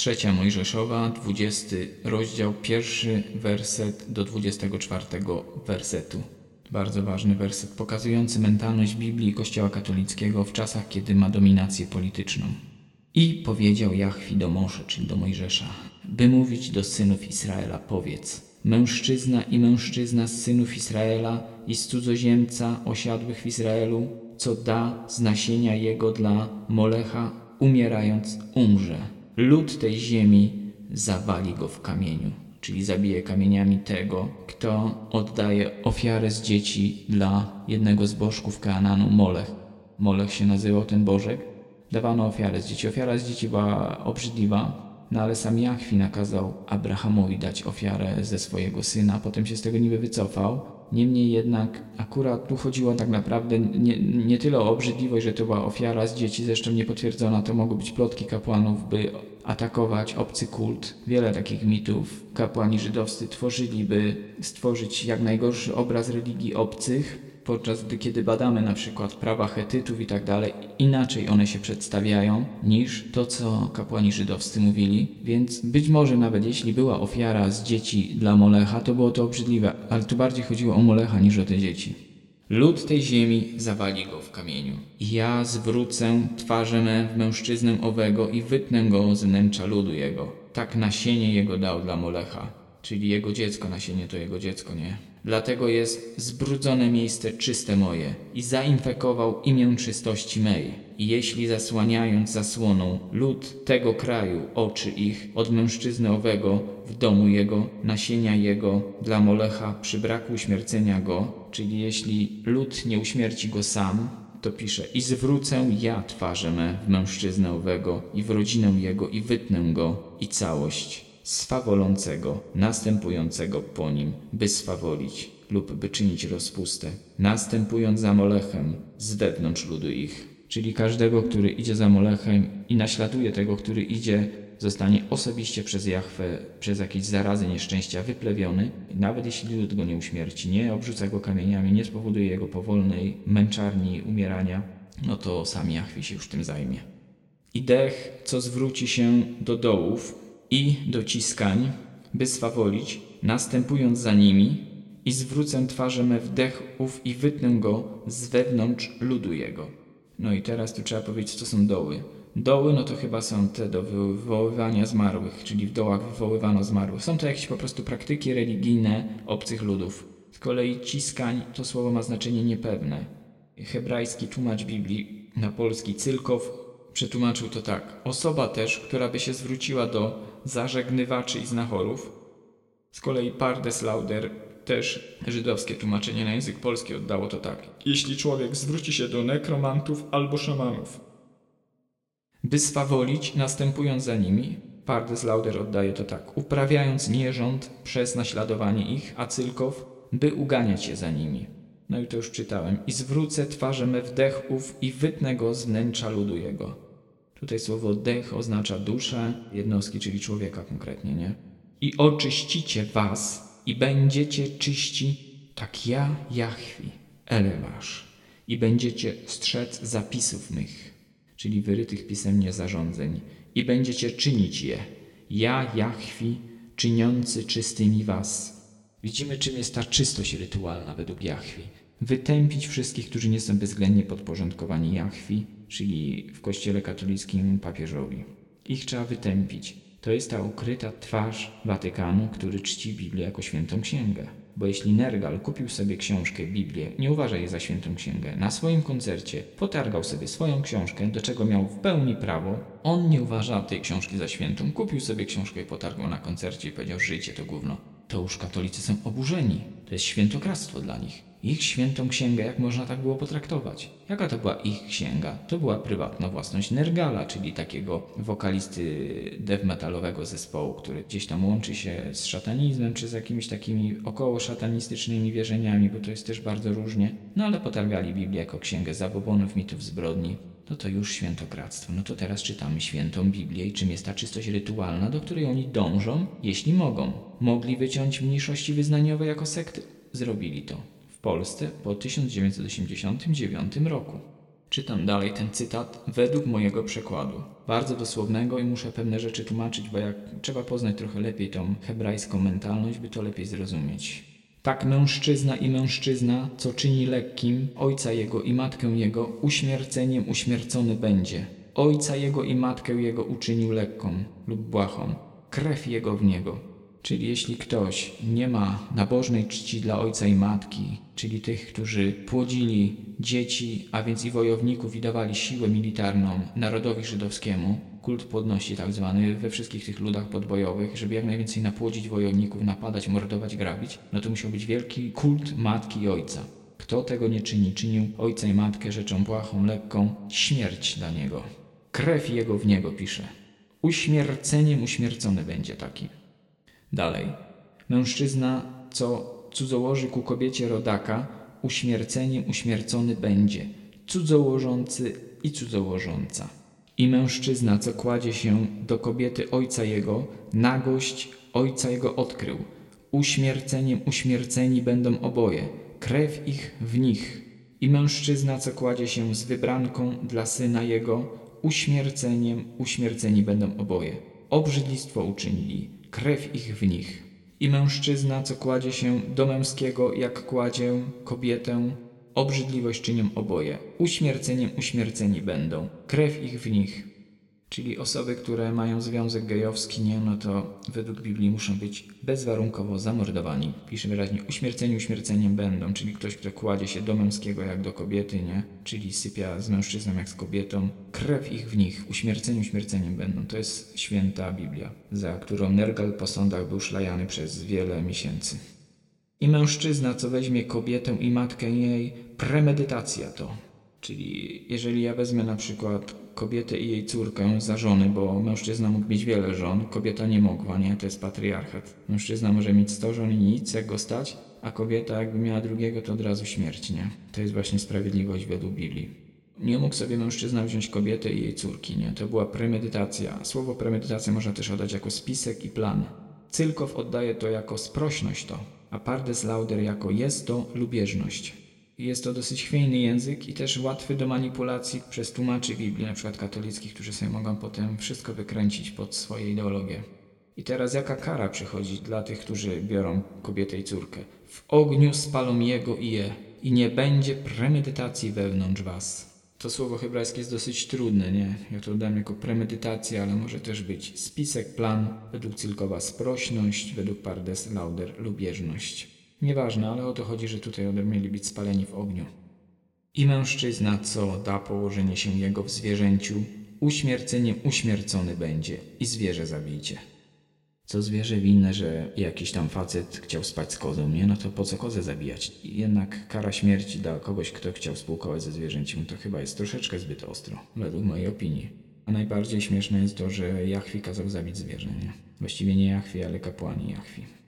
Trzecia Mojżeszowa, 20 rozdział, pierwszy werset do 24 wersetu. Bardzo ważny werset pokazujący mentalność Biblii i Kościoła katolickiego w czasach, kiedy ma dominację polityczną. I powiedział Jachwi do Mosze, czyli do Mojżesza, by mówić do synów Izraela, powiedz, mężczyzna i mężczyzna z synów Izraela i z cudzoziemca osiadłych w Izraelu, co da z nasienia jego dla Molecha, umierając umrze. Lud tej ziemi zawali go w kamieniu, czyli zabije kamieniami tego, kto oddaje ofiarę z dzieci dla jednego z bożków Kananu, Molech. Molech się nazywał ten bożek. Dawano ofiarę z dzieci. Ofiara z dzieci była obrzydliwa, no ale sam Jachwi nakazał Abrahamowi dać ofiarę ze swojego syna, potem się z tego niby wycofał. Niemniej jednak akurat tu chodziło tak naprawdę nie, nie tyle o obrzydliwość, że to była ofiara z dzieci, zresztą niepotwierdzona, to mogły być plotki kapłanów, by atakować obcy kult. Wiele takich mitów kapłani żydowscy tworzyli, by stworzyć jak najgorszy obraz religii obcych, podczas gdy kiedy badamy na przykład prawa Hetytów i tak dalej, inaczej one się przedstawiają niż to, co kapłani żydowscy mówili. Więc być może nawet jeśli była ofiara z dzieci dla Molecha, to było to obrzydliwe, ale tu bardziej chodziło o Molecha niż o te dzieci. Lud tej ziemi zawali go w kamieniu. Ja zwrócę twarzę me w mężczyznę owego i wytnę go z wnętrza ludu jego. Tak nasienie jego dał dla Molecha. Czyli jego dziecko, nasienie to jego dziecko, nie? Dlatego jest zbrudzone miejsce czyste moje i zainfekował imię czystości mej. I jeśli zasłaniając zasłoną lud tego kraju oczy ich od mężczyzny owego w domu jego, nasienia jego dla Molecha przy braku uśmiercenia go, czyli jeśli lud nie uśmierci go sam, to pisze i zwrócę ja twarzę me w mężczyznę owego i w rodzinę jego i wytnę go i całość swawolącego, następującego po nim, by swawolić lub by czynić rozpustę, następując za Molechem z wewnątrz ludu ich. Czyli każdego, który idzie za Molechem i naśladuje tego, który idzie, zostanie osobiście przez Jachwę, przez jakieś zarazy, nieszczęścia wyplewiony. Nawet jeśli lud go nie uśmierci, nie obrzuca go kamieniami, nie spowoduje jego powolnej męczarni, umierania, no to sam Jachwi się już tym zajmie. I dech, co zwróci się do dołów, i dociskań, by swawolić, następując za nimi, i zwrócę twarzę me w dech ów i wytnę go z wewnątrz ludu jego. No i teraz tu trzeba powiedzieć, co są doły. Doły, no to chyba są te do wywoływania zmarłych, czyli w dołach wywoływano zmarłych. Są to jakieś po prostu praktyki religijne obcych ludów. Z kolei ciskań to słowo ma znaczenie niepewne. Hebrajski tłumacz Biblii na polski Cylkow przetłumaczył to tak. Osoba też, która by się zwróciła do zażegnywaczy i znachorów. Z kolei Pardes Lauder, też żydowskie tłumaczenie na język polski oddało to tak. Jeśli człowiek zwróci się do nekromantów albo szamanów, by swawolić, następując za nimi, Pardes Lauder oddaje to tak. Uprawiając nierząd przez naśladowanie ich, a by uganiać się za nimi. No i to już czytałem. I zwrócę twarzę me w dech ów i wytnę go z wnętrza ludu jego. Tutaj słowo dech oznacza duszę jednostki, czyli człowieka konkretnie, nie? I oczyścicie was i będziecie czyści, tak ja, Jachwi, Elewasz. I będziecie strzec zapisów mych, czyli wyrytych pisemnie zarządzeń. I będziecie czynić je, ja, Jachwi, czyniący czystymi was. Widzimy, czym jest ta czystość rytualna według Jachwi. Wytępić wszystkich, którzy nie są bezwzględnie podporządkowani Jachwi, czyli w kościele katolickim papieżowi. Ich trzeba wytępić. To jest ta ukryta twarz Watykanu, który czci Biblię jako świętą księgę. Bo jeśli Nergal kupił sobie książkę Biblię, nie uważa jej za świętą księgę, na swoim koncercie potargał sobie swoją książkę, do czego miał w pełni prawo, on nie uważa tej książki za świętą, kupił sobie książkę i potargał na koncercie i powiedział, żyjcie to gówno. To już katolicy są oburzeni. To jest świętokradztwo dla nich ich świętą księgę, jak można tak było potraktować? Jaka to była ich księga? To była prywatna własność Nergala, czyli takiego wokalisty death metalowego zespołu, który gdzieś tam łączy się z szatanizmem, czy z jakimiś takimi około szatanistycznymi wierzeniami, bo to jest też bardzo różnie. No ale potargali Biblię jako księgę zabobonów, mitów, zbrodni. No to już świętokradztwo. No to teraz czytamy świętą Biblię i czym jest ta czystość rytualna, do której oni dążą, jeśli mogą. Mogli wyciąć mniejszości wyznaniowe jako sekty. Zrobili to. Polsce po 1989 roku. Czytam dalej ten cytat według mojego przekładu. Bardzo dosłownego i muszę pewne rzeczy tłumaczyć, bo jak trzeba poznać trochę lepiej tą hebrajską mentalność, by to lepiej zrozumieć. Tak mężczyzna i mężczyzna, co czyni lekkim ojca jego i matkę jego, uśmierceniem uśmiercony będzie. Ojca jego i matkę jego uczynił lekką lub błahą. Krew jego w niego. Czyli jeśli ktoś nie ma nabożnej czci dla ojca i matki, czyli tych, którzy płodzili dzieci, a więc i wojowników i dawali siłę militarną narodowi żydowskiemu, kult płodności tak zwany we wszystkich tych ludach podbojowych, żeby jak najwięcej napłodzić wojowników, napadać, mordować, grabić, no to musiał być wielki kult matki i ojca. Kto tego nie czyni, czynił ojca i matkę rzeczą błahą, lekką, śmierć dla niego. Krew jego w niego pisze. Uśmierceniem uśmiercony będzie taki. Dalej. Mężczyzna, co cudzołoży ku kobiecie rodaka, uśmierceniem uśmiercony będzie. Cudzołożący i cudzołożąca. I mężczyzna, co kładzie się do kobiety ojca jego, nagość ojca jego odkrył. Uśmierceniem uśmierceni będą oboje, krew ich w nich. I mężczyzna, co kładzie się z wybranką dla syna jego, uśmierceniem uśmierceni będą oboje. Obrzydlistwo uczynili krew ich w nich. I mężczyzna, co kładzie się do męskiego, jak kładzie kobietę, obrzydliwość czynią oboje. Uśmierceniem uśmierceni będą, krew ich w nich. Czyli osoby, które mają związek gejowski, nie, no to według Biblii muszą być bezwarunkowo zamordowani. Pisze wyraźnie, uśmierceni uśmierceniem będą, czyli ktoś, kto kładzie się do męskiego jak do kobiety, nie, czyli sypia z mężczyzną jak z kobietą, krew ich w nich, uśmierceni uśmierceniem będą. To jest święta Biblia, za którą Nergal po sądach był szlajany przez wiele miesięcy. I mężczyzna, co weźmie kobietę i matkę jej, premedytacja to. Czyli jeżeli ja wezmę na przykład kobietę i jej córkę za żony, bo mężczyzna mógł mieć wiele żon, kobieta nie mogła, nie? To jest patriarchat. Mężczyzna może mieć 100 żon i nic, jak go stać, a kobieta jakby miała drugiego, to od razu śmierć, nie? To jest właśnie sprawiedliwość według Biblii. Nie mógł sobie mężczyzna wziąć kobietę i jej córki, nie? To była premedytacja. Słowo premedytacja można też oddać jako spisek i plan. Cylkow oddaje to jako sprośność to, a Pardes Lauder jako jest to lubieżność. Jest to dosyć chwiejny język i też łatwy do manipulacji przez tłumaczy Biblii, na przykład katolickich, którzy sobie mogą potem wszystko wykręcić pod swoje ideologie. I teraz jaka kara przychodzi dla tych, którzy biorą kobietę i córkę? W ogniu spalą jego i je, i nie będzie premedytacji wewnątrz was. To słowo hebrajskie jest dosyć trudne, nie? Ja to dam jako premedytacja, ale może też być spisek, plan, według Cylkowa sprośność, według Pardes Lauder lubieżność. Nieważne, ale o to chodzi, że tutaj mieli być spaleni w ogniu. I mężczyzna, co da położenie się jego w zwierzęciu, uśmierceniem uśmiercony będzie i zwierzę zabijcie. Co zwierzę winne, że jakiś tam facet chciał spać z kozą, nie? No to po co kozę zabijać? Jednak kara śmierci dla kogoś, kto chciał spółkować ze zwierzęciem, to chyba jest troszeczkę zbyt ostro, według mojej opinii. A najbardziej śmieszne jest to, że Jachwi kazał zabić zwierzę, nie? Właściwie nie Jachwi, ale kapłani Jachwi.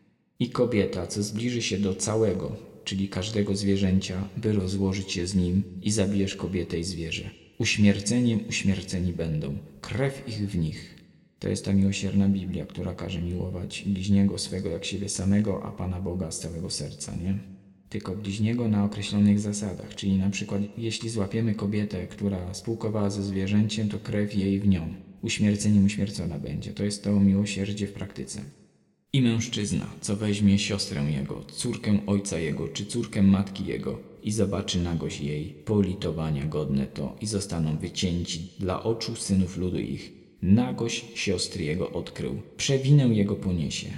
I kobieta, co zbliży się do całego, czyli każdego zwierzęcia, by rozłożyć się z nim i zabijesz kobietę i zwierzę. Uśmierceniem uśmierceni będą, krew ich w nich. To jest ta miłosierna Biblia, która każe miłować bliźniego swego jak siebie samego, a Pana Boga z całego serca, nie? Tylko bliźniego na określonych zasadach, czyli na przykład jeśli złapiemy kobietę, która spółkowała ze zwierzęciem, to krew jej w nią. Uśmierceniem uśmiercona będzie. To jest to miłosierdzie w praktyce. I mężczyzna, co weźmie siostrę jego, córkę ojca jego, czy córkę matki jego i zobaczy nagość jej, politowania godne to i zostaną wycięci dla oczu synów ludu ich. Nagość siostry jego odkrył, przewinę jego poniesie.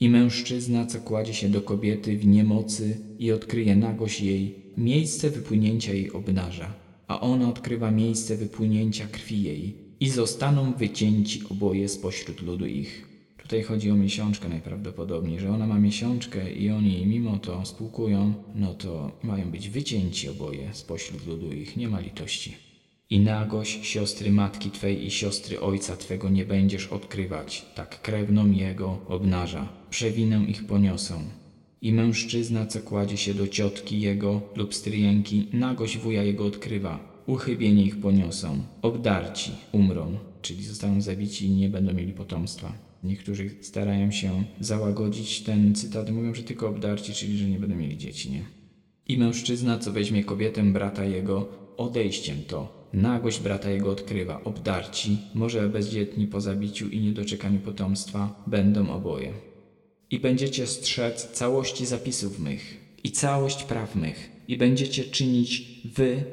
I mężczyzna, co kładzie się do kobiety w niemocy i odkryje nagość jej, miejsce wypłynięcia jej obnaża, a ona odkrywa miejsce wypłynięcia krwi jej i zostaną wycięci oboje spośród ludu ich. Tutaj chodzi o miesiączkę najprawdopodobniej, że ona ma miesiączkę i oni mimo to spółkują, no to mają być wycięci oboje spośród ludu ich, nie ma litości. I nagość siostry matki Twej i siostry ojca Twego nie będziesz odkrywać, tak krewną jego obnaża, przewinę ich poniosą. I mężczyzna, co kładzie się do ciotki jego lub stryjenki, nagość wuja jego odkrywa, uchybienie ich poniosą, obdarci, umrą, czyli zostaną zabici i nie będą mieli potomstwa. Niektórzy starają się załagodzić ten cytat, mówią, że tylko obdarci, czyli że nie będą mieli dzieci, nie? I mężczyzna, co weźmie kobietę brata jego, odejściem to. Nagość brata jego odkrywa, obdarci, może bezdzietni po zabiciu i niedoczekaniu potomstwa, będą oboje. I będziecie strzec całości zapisów mych i całość praw mych, i będziecie czynić wy,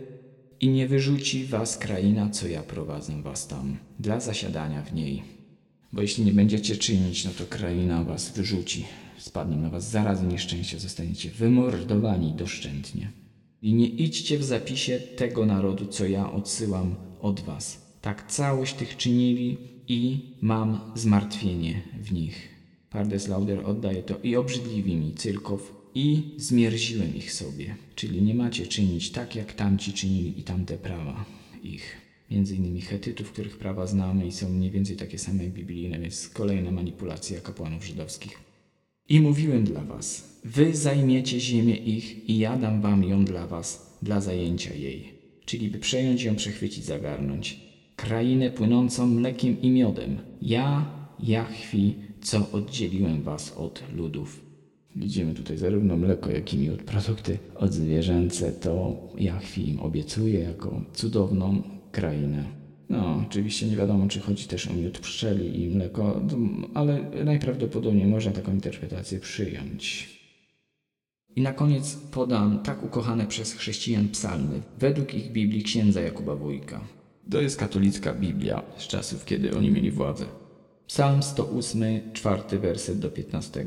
i nie wyrzuci was kraina, co ja prowadzę was tam, dla zasiadania w niej. Bo jeśli nie będziecie czynić, no to kraina was wyrzuci. Spadną na was zarazy nieszczęścia, zostaniecie wymordowani doszczętnie. I nie idźcie w zapisie tego narodu, co ja odsyłam od was. Tak całość tych czynili i mam zmartwienie w nich. Pardes Lauder oddaje to i obrzydliwi mi cyrków i zmierziłem ich sobie. Czyli nie macie czynić tak, jak tamci czynili i tamte prawa ich. Między innymi Hetytów, których prawa znamy i są mniej więcej takie same jak biblijne, więc kolejna manipulacja kapłanów żydowskich. I mówiłem dla was, wy zajmiecie ziemię ich i ja dam wam ją dla was, dla zajęcia jej. Czyli by przejąć ją, przechwycić, zagarnąć. Krainę płynącą mlekiem i miodem. Ja, Jachwi, co oddzieliłem was od ludów. Widzimy tutaj zarówno mleko, jak i miód, produkty odzwierzęce. To Jachwi im obiecuje jako cudowną krainę. No, oczywiście nie wiadomo, czy chodzi też o miód pszczeli i mleko, ale najprawdopodobniej można taką interpretację przyjąć. I na koniec podam tak ukochane przez chrześcijan psalmy, według ich Biblii księdza Jakuba Wójka. To jest katolicka Biblia z czasów, kiedy oni mieli władzę. Psalm 108, czwarty werset do 15.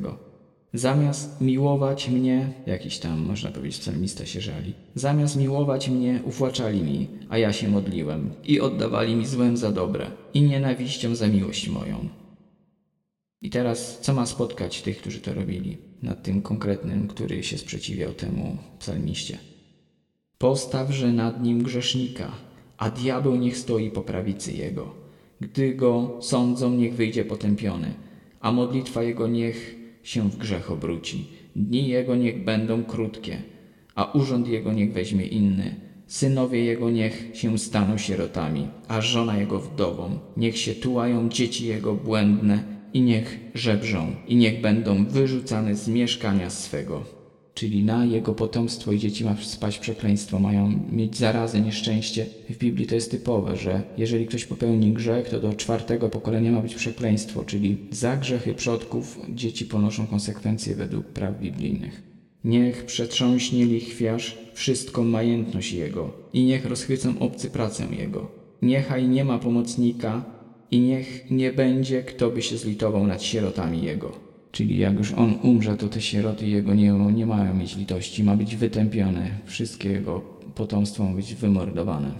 Zamiast miłować mnie, jakiś tam, można powiedzieć, psalmista się żali. Zamiast miłować mnie, ufłaczali mi, a ja się modliłem. I oddawali mi złem za dobre, i nienawiścią za miłość moją. I teraz, co ma spotkać tych, którzy to robili, nad tym konkretnym, który się sprzeciwiał temu psalmiście? Postawże nad nim grzesznika, a diabeł niech stoi po prawicy jego. Gdy go sądzą, niech wyjdzie potępiony, a modlitwa jego niech się w grzech obróci. Dni jego niech będą krótkie, a urząd jego niech weźmie inny. Synowie jego niech się staną sierotami, a żona jego wdową. Niech się tułają dzieci jego błędne i niech żebrzą, i niech będą wyrzucane z mieszkania swego czyli na jego potomstwo i dzieci ma spaść przekleństwo, mają mieć zarazę, nieszczęście. W Biblii to jest typowe, że jeżeli ktoś popełni grzech, to do czwartego pokolenia ma być przekleństwo, czyli za grzechy przodków dzieci ponoszą konsekwencje według praw biblijnych. Niech przetrząśnie lichwiarz wszystką majętność jego i niech rozchwycą obcy pracę jego. Niechaj nie ma pomocnika i niech nie będzie, kto by się zlitował nad sierotami jego Czyli jak już on umrze, to te sieroty jego nie, nie mają mieć litości, ma być wytępione, wszystkie jego potomstwo ma być wymordowane.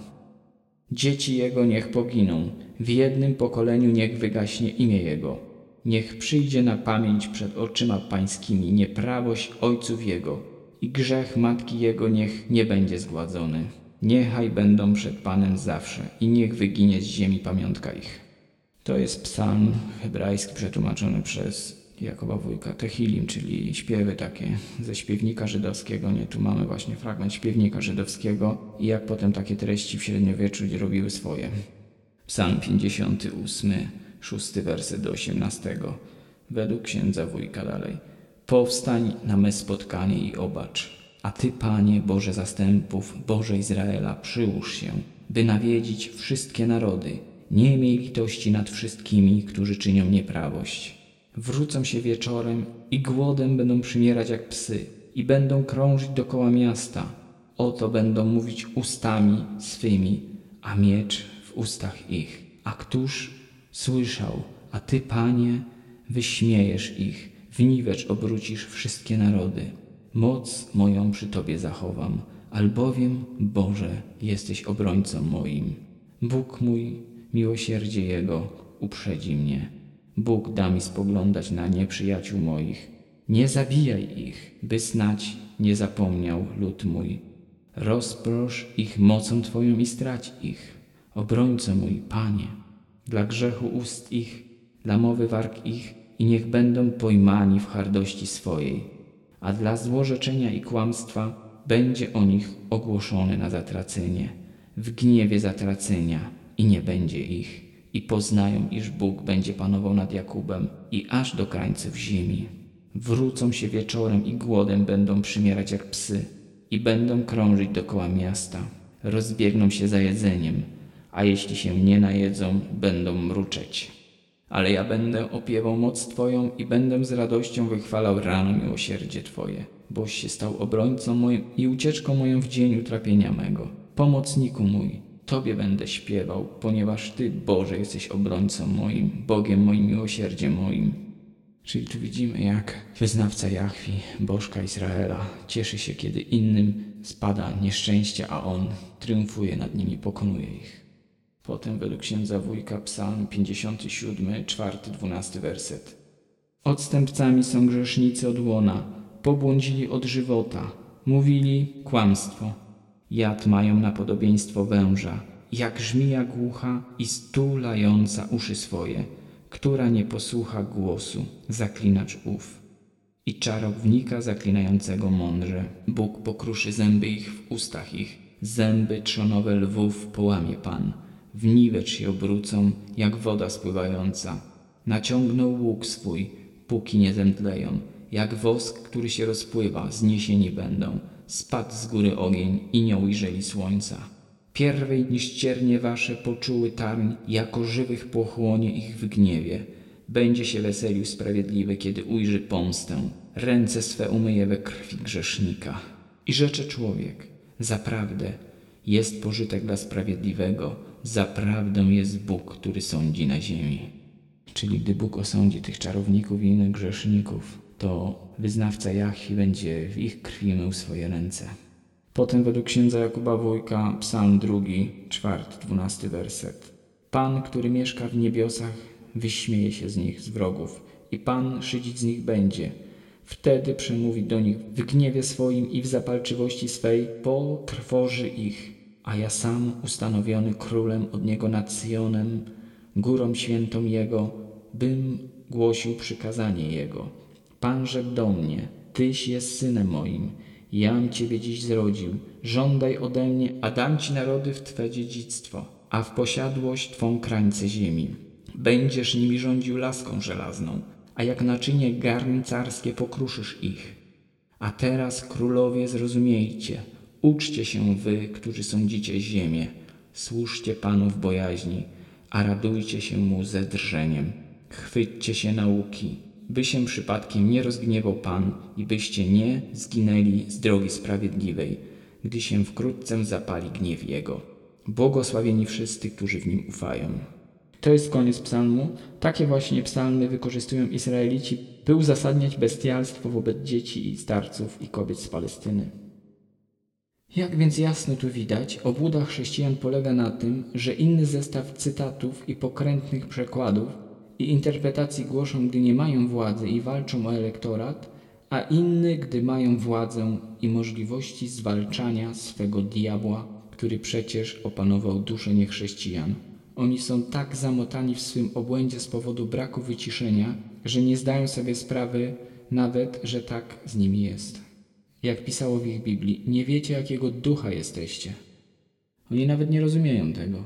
Dzieci jego niech poginą, w jednym pokoleniu niech wygaśnie imię jego. Niech przyjdzie na pamięć przed oczyma pańskimi nieprawość ojców jego i grzech matki jego niech nie będzie zgładzony. Niechaj będą przed Panem zawsze i niech wyginie z ziemi pamiątka ich. To jest psalm hebrajski przetłumaczony przez Jakoba Wójka, Tehilim, czyli śpiewy takie ze śpiewnika żydowskiego. Nie, tu mamy właśnie fragment śpiewnika żydowskiego i jak potem takie treści w średniowieczu robiły swoje. Psalm 58, szósty werset do 18. Według księdza Wójka dalej. Powstań na me spotkanie i obacz. A Ty, Panie, Boże zastępów, Boże Izraela, przyłóż się, by nawiedzić wszystkie narody. Nie miej litości nad wszystkimi, którzy czynią nieprawość Wrócą się wieczorem i głodem będą przymierać jak psy i będą krążyć dokoła miasta. Oto będą mówić ustami swymi, a miecz w ustach ich. A któż słyszał, a Ty, Panie, wyśmiejesz ich, w niwecz obrócisz wszystkie narody. Moc moją przy Tobie zachowam, albowiem, Boże, jesteś obrońcą moim. Bóg mój, miłosierdzie Jego, uprzedzi mnie. Bóg da mi spoglądać na nieprzyjaciół moich. Nie zabijaj ich, by snać nie zapomniał lud mój. Rozprosz ich mocą Twoją i strać ich. Obrońco mój, Panie, dla grzechu ust ich, dla mowy warg ich i niech będą pojmani w hardości swojej, a dla złorzeczenia i kłamstwa będzie o nich ogłoszony na zatracenie, w gniewie zatracenia i nie będzie ich i poznają, iż Bóg będzie panował nad Jakubem i aż do krańców ziemi. Wrócą się wieczorem i głodem będą przymierać jak psy i będą krążyć dokoła miasta. rozbiegną się za jedzeniem, a jeśli się nie najedzą, będą mruczeć. Ale ja będę opiewał moc Twoją i będę z radością wychwalał rano miłosierdzie Twoje, boś się stał obrońcą moim i ucieczką moją w dzień utrapienia mego. Pomocniku mój, Tobie będę śpiewał, ponieważ Ty, Boże, jesteś obrońcą moim, Bogiem moim, miłosierdziem moim. Czyli tu widzimy, jak wyznawca Jahwi, Bożka Izraela, cieszy się, kiedy innym spada nieszczęście, a on triumfuje nad nimi, pokonuje ich. Potem według księdza wujka psalm 57, 4, 12 werset. Odstępcami są grzesznicy od łona, pobłądzili od żywota, mówili kłamstwo. Jad mają na podobieństwo węża, jak żmija głucha i stulająca uszy swoje, która nie posłucha głosu, zaklinacz ów. I czarownika zaklinającego mądrze. Bóg pokruszy zęby ich w ustach ich, zęby trzonowe lwów połamie Pan w niwecz się obrócą, jak woda spływająca. Naciągnął łuk swój, póki nie zemdleją, jak wosk, który się rozpływa, zniesieni będą. Spadł z góry ogień i nie ujrzeli słońca. Pierwej niż ciernie wasze poczuły tarń, jako żywych pochłonie ich w gniewie. Będzie się weselił sprawiedliwy, kiedy ujrzy pomstę. Ręce swe umyje we krwi grzesznika. I rzecze człowiek, zaprawdę, jest pożytek dla sprawiedliwego, zaprawdę jest Bóg, który sądzi na ziemi. Czyli gdy Bóg osądzi tych czarowników i innych grzeszników, to wyznawca Jahwi będzie w ich krwi mył swoje ręce. Potem według księdza Jakuba Wójka, psalm drugi, czwarty, dwunasty werset. Pan, który mieszka w niebiosach, wyśmieje się z nich, z wrogów, i Pan szydzić z nich będzie. Wtedy przemówi do nich w gniewie swoim i w zapalczywości swej, potrwoży ich a ja sam ustanowiony królem od niego nad Syjonem, górą świętą jego, bym głosił przykazanie jego. Pan rzekł do mnie, Tyś jest synem moim, jam Ciebie dziś zrodził, żądaj ode mnie, a dam Ci narody w Twe dziedzictwo, a w posiadłość Twą krańce ziemi. Będziesz nimi rządził laską żelazną, a jak naczynie garncarskie pokruszysz ich. A teraz, królowie, zrozumiejcie – Uczcie się wy, którzy sądzicie ziemię, służcie Panu w bojaźni, a radujcie się Mu ze drżeniem. Chwyćcie się nauki, by się przypadkiem nie rozgniewał Pan i byście nie zginęli z drogi sprawiedliwej, gdy się wkrótce zapali gniew Jego. Błogosławieni wszyscy, którzy w Nim ufają. To jest koniec psalmu. Takie właśnie psalmy wykorzystują Izraelici, by uzasadniać bestialstwo wobec dzieci i starców i kobiet z Palestyny. Jak więc jasno tu widać, obłuda chrześcijan polega na tym, że inny zestaw cytatów i pokrętnych przekładów i interpretacji głoszą, gdy nie mają władzy i walczą o elektorat, a inny, gdy mają władzę i możliwości zwalczania swego diabła, który przecież opanował duszę niechrześcijan. Oni są tak zamotani w swym obłędzie z powodu braku wyciszenia, że nie zdają sobie sprawy nawet, że tak z nimi jest jak pisało w ich Biblii, nie wiecie, jakiego ducha jesteście. Oni nawet nie rozumieją tego.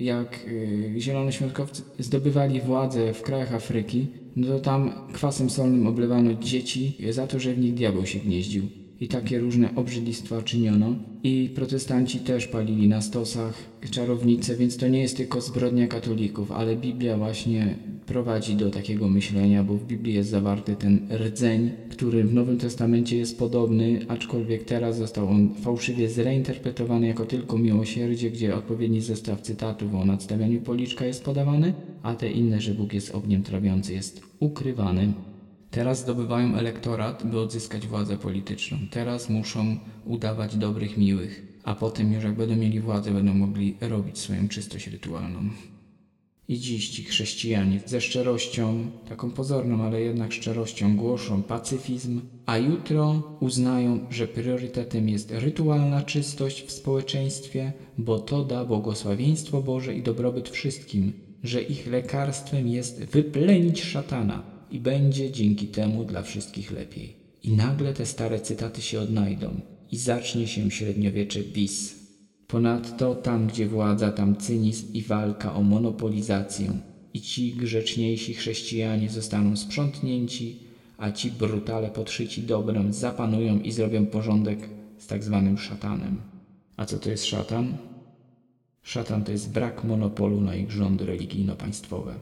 Jak yy, zielonoświątkowcy zdobywali władzę w krajach Afryki, no to tam kwasem solnym oblewano dzieci za to, że w nich diabeł się gnieździł i takie różne obrzydlistwa czyniono. I protestanci też palili na stosach czarownice, więc to nie jest tylko zbrodnia katolików, ale Biblia właśnie prowadzi do takiego myślenia, bo w Biblii jest zawarty ten rdzeń, który w Nowym Testamencie jest podobny, aczkolwiek teraz został on fałszywie zreinterpretowany jako tylko miłosierdzie, gdzie odpowiedni zestaw cytatów o nadstawianiu policzka jest podawany, a te inne, że Bóg jest ogniem trawiący, jest ukrywany. Teraz zdobywają elektorat, by odzyskać władzę polityczną. Teraz muszą udawać dobrych, miłych, a potem już jak będą mieli władzę, będą mogli robić swoją czystość rytualną. I dziś ci chrześcijanie ze szczerością, taką pozorną, ale jednak szczerością głoszą pacyfizm, a jutro uznają, że priorytetem jest rytualna czystość w społeczeństwie, bo to da błogosławieństwo Boże i dobrobyt wszystkim, że ich lekarstwem jest wyplenić szatana, i będzie dzięki temu dla wszystkich lepiej. I nagle te stare cytaty się odnajdą i zacznie się średniowiecze bis. Ponadto tam, gdzie władza, tam cynizm i walka o monopolizację i ci grzeczniejsi chrześcijanie zostaną sprzątnięci, a ci brutale podszyci dobrem zapanują i zrobią porządek z tak zwanym szatanem. A co to jest szatan? Szatan to jest brak monopolu na ich rządy religijno-państwowe.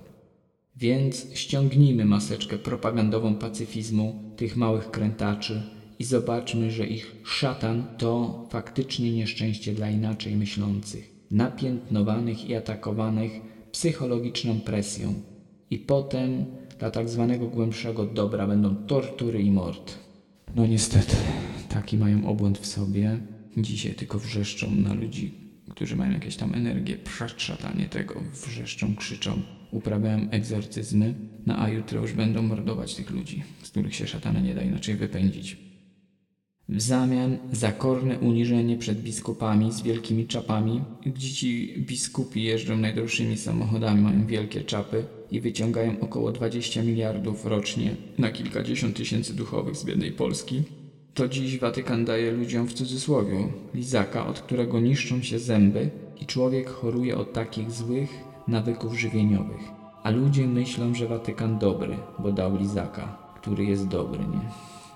Więc ściągnijmy maseczkę propagandową pacyfizmu tych małych krętaczy i zobaczmy, że ich szatan to faktycznie nieszczęście dla inaczej myślących, napiętnowanych i atakowanych psychologiczną presją. I potem dla tak zwanego głębszego dobra będą tortury i mord. No niestety, taki mają obłęd w sobie. Dzisiaj tylko wrzeszczą na ludzi, którzy mają jakieś tam energię, przeszczatanie tego, wrzeszczą, krzyczą, uprawiają egzorcyzmy, no a jutro już będą mordować tych ludzi, z których się szatana nie da inaczej wypędzić. W zamian za korne uniżenie przed biskupami z wielkimi czapami, gdzie ci biskupi jeżdżą najdroższymi samochodami, mają wielkie czapy i wyciągają około 20 miliardów rocznie na kilkadziesiąt tysięcy duchowych z biednej Polski, to dziś Watykan daje ludziom w cudzysłowie lizaka, od którego niszczą się zęby i człowiek choruje od takich złych nawyków żywieniowych. A ludzie myślą, że Watykan dobry, bo dał lizaka, który jest dobry, nie?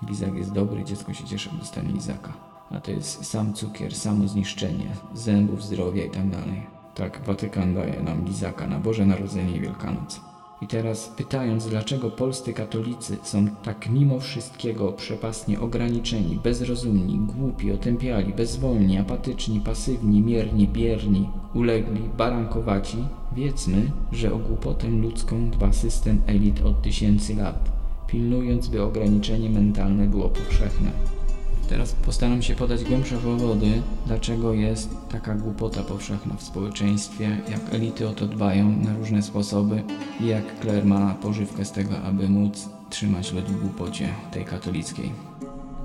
Lizak jest dobry, dziecko się cieszy, dostanie lizaka. A to jest sam cukier, samo zniszczenie zębów, zdrowia i tak dalej. Tak, Watykan daje nam lizaka na Boże Narodzenie i Wielkanoc. I teraz pytając, dlaczego polscy katolicy są tak mimo wszystkiego przepastnie ograniczeni, bezrozumni, głupi, otępiali, bezwolni, apatyczni, pasywni, mierni, bierni, ulegli, barankowaci, wiedzmy, że o głupotę ludzką dba system elit od tysięcy lat, pilnując, by ograniczenie mentalne było powszechne. Teraz postaram się podać głębsze powody, dlaczego jest taka głupota powszechna w społeczeństwie, jak elity o to dbają na różne sposoby i jak kler ma pożywkę z tego, aby móc trzymać lud w głupocie tej katolickiej.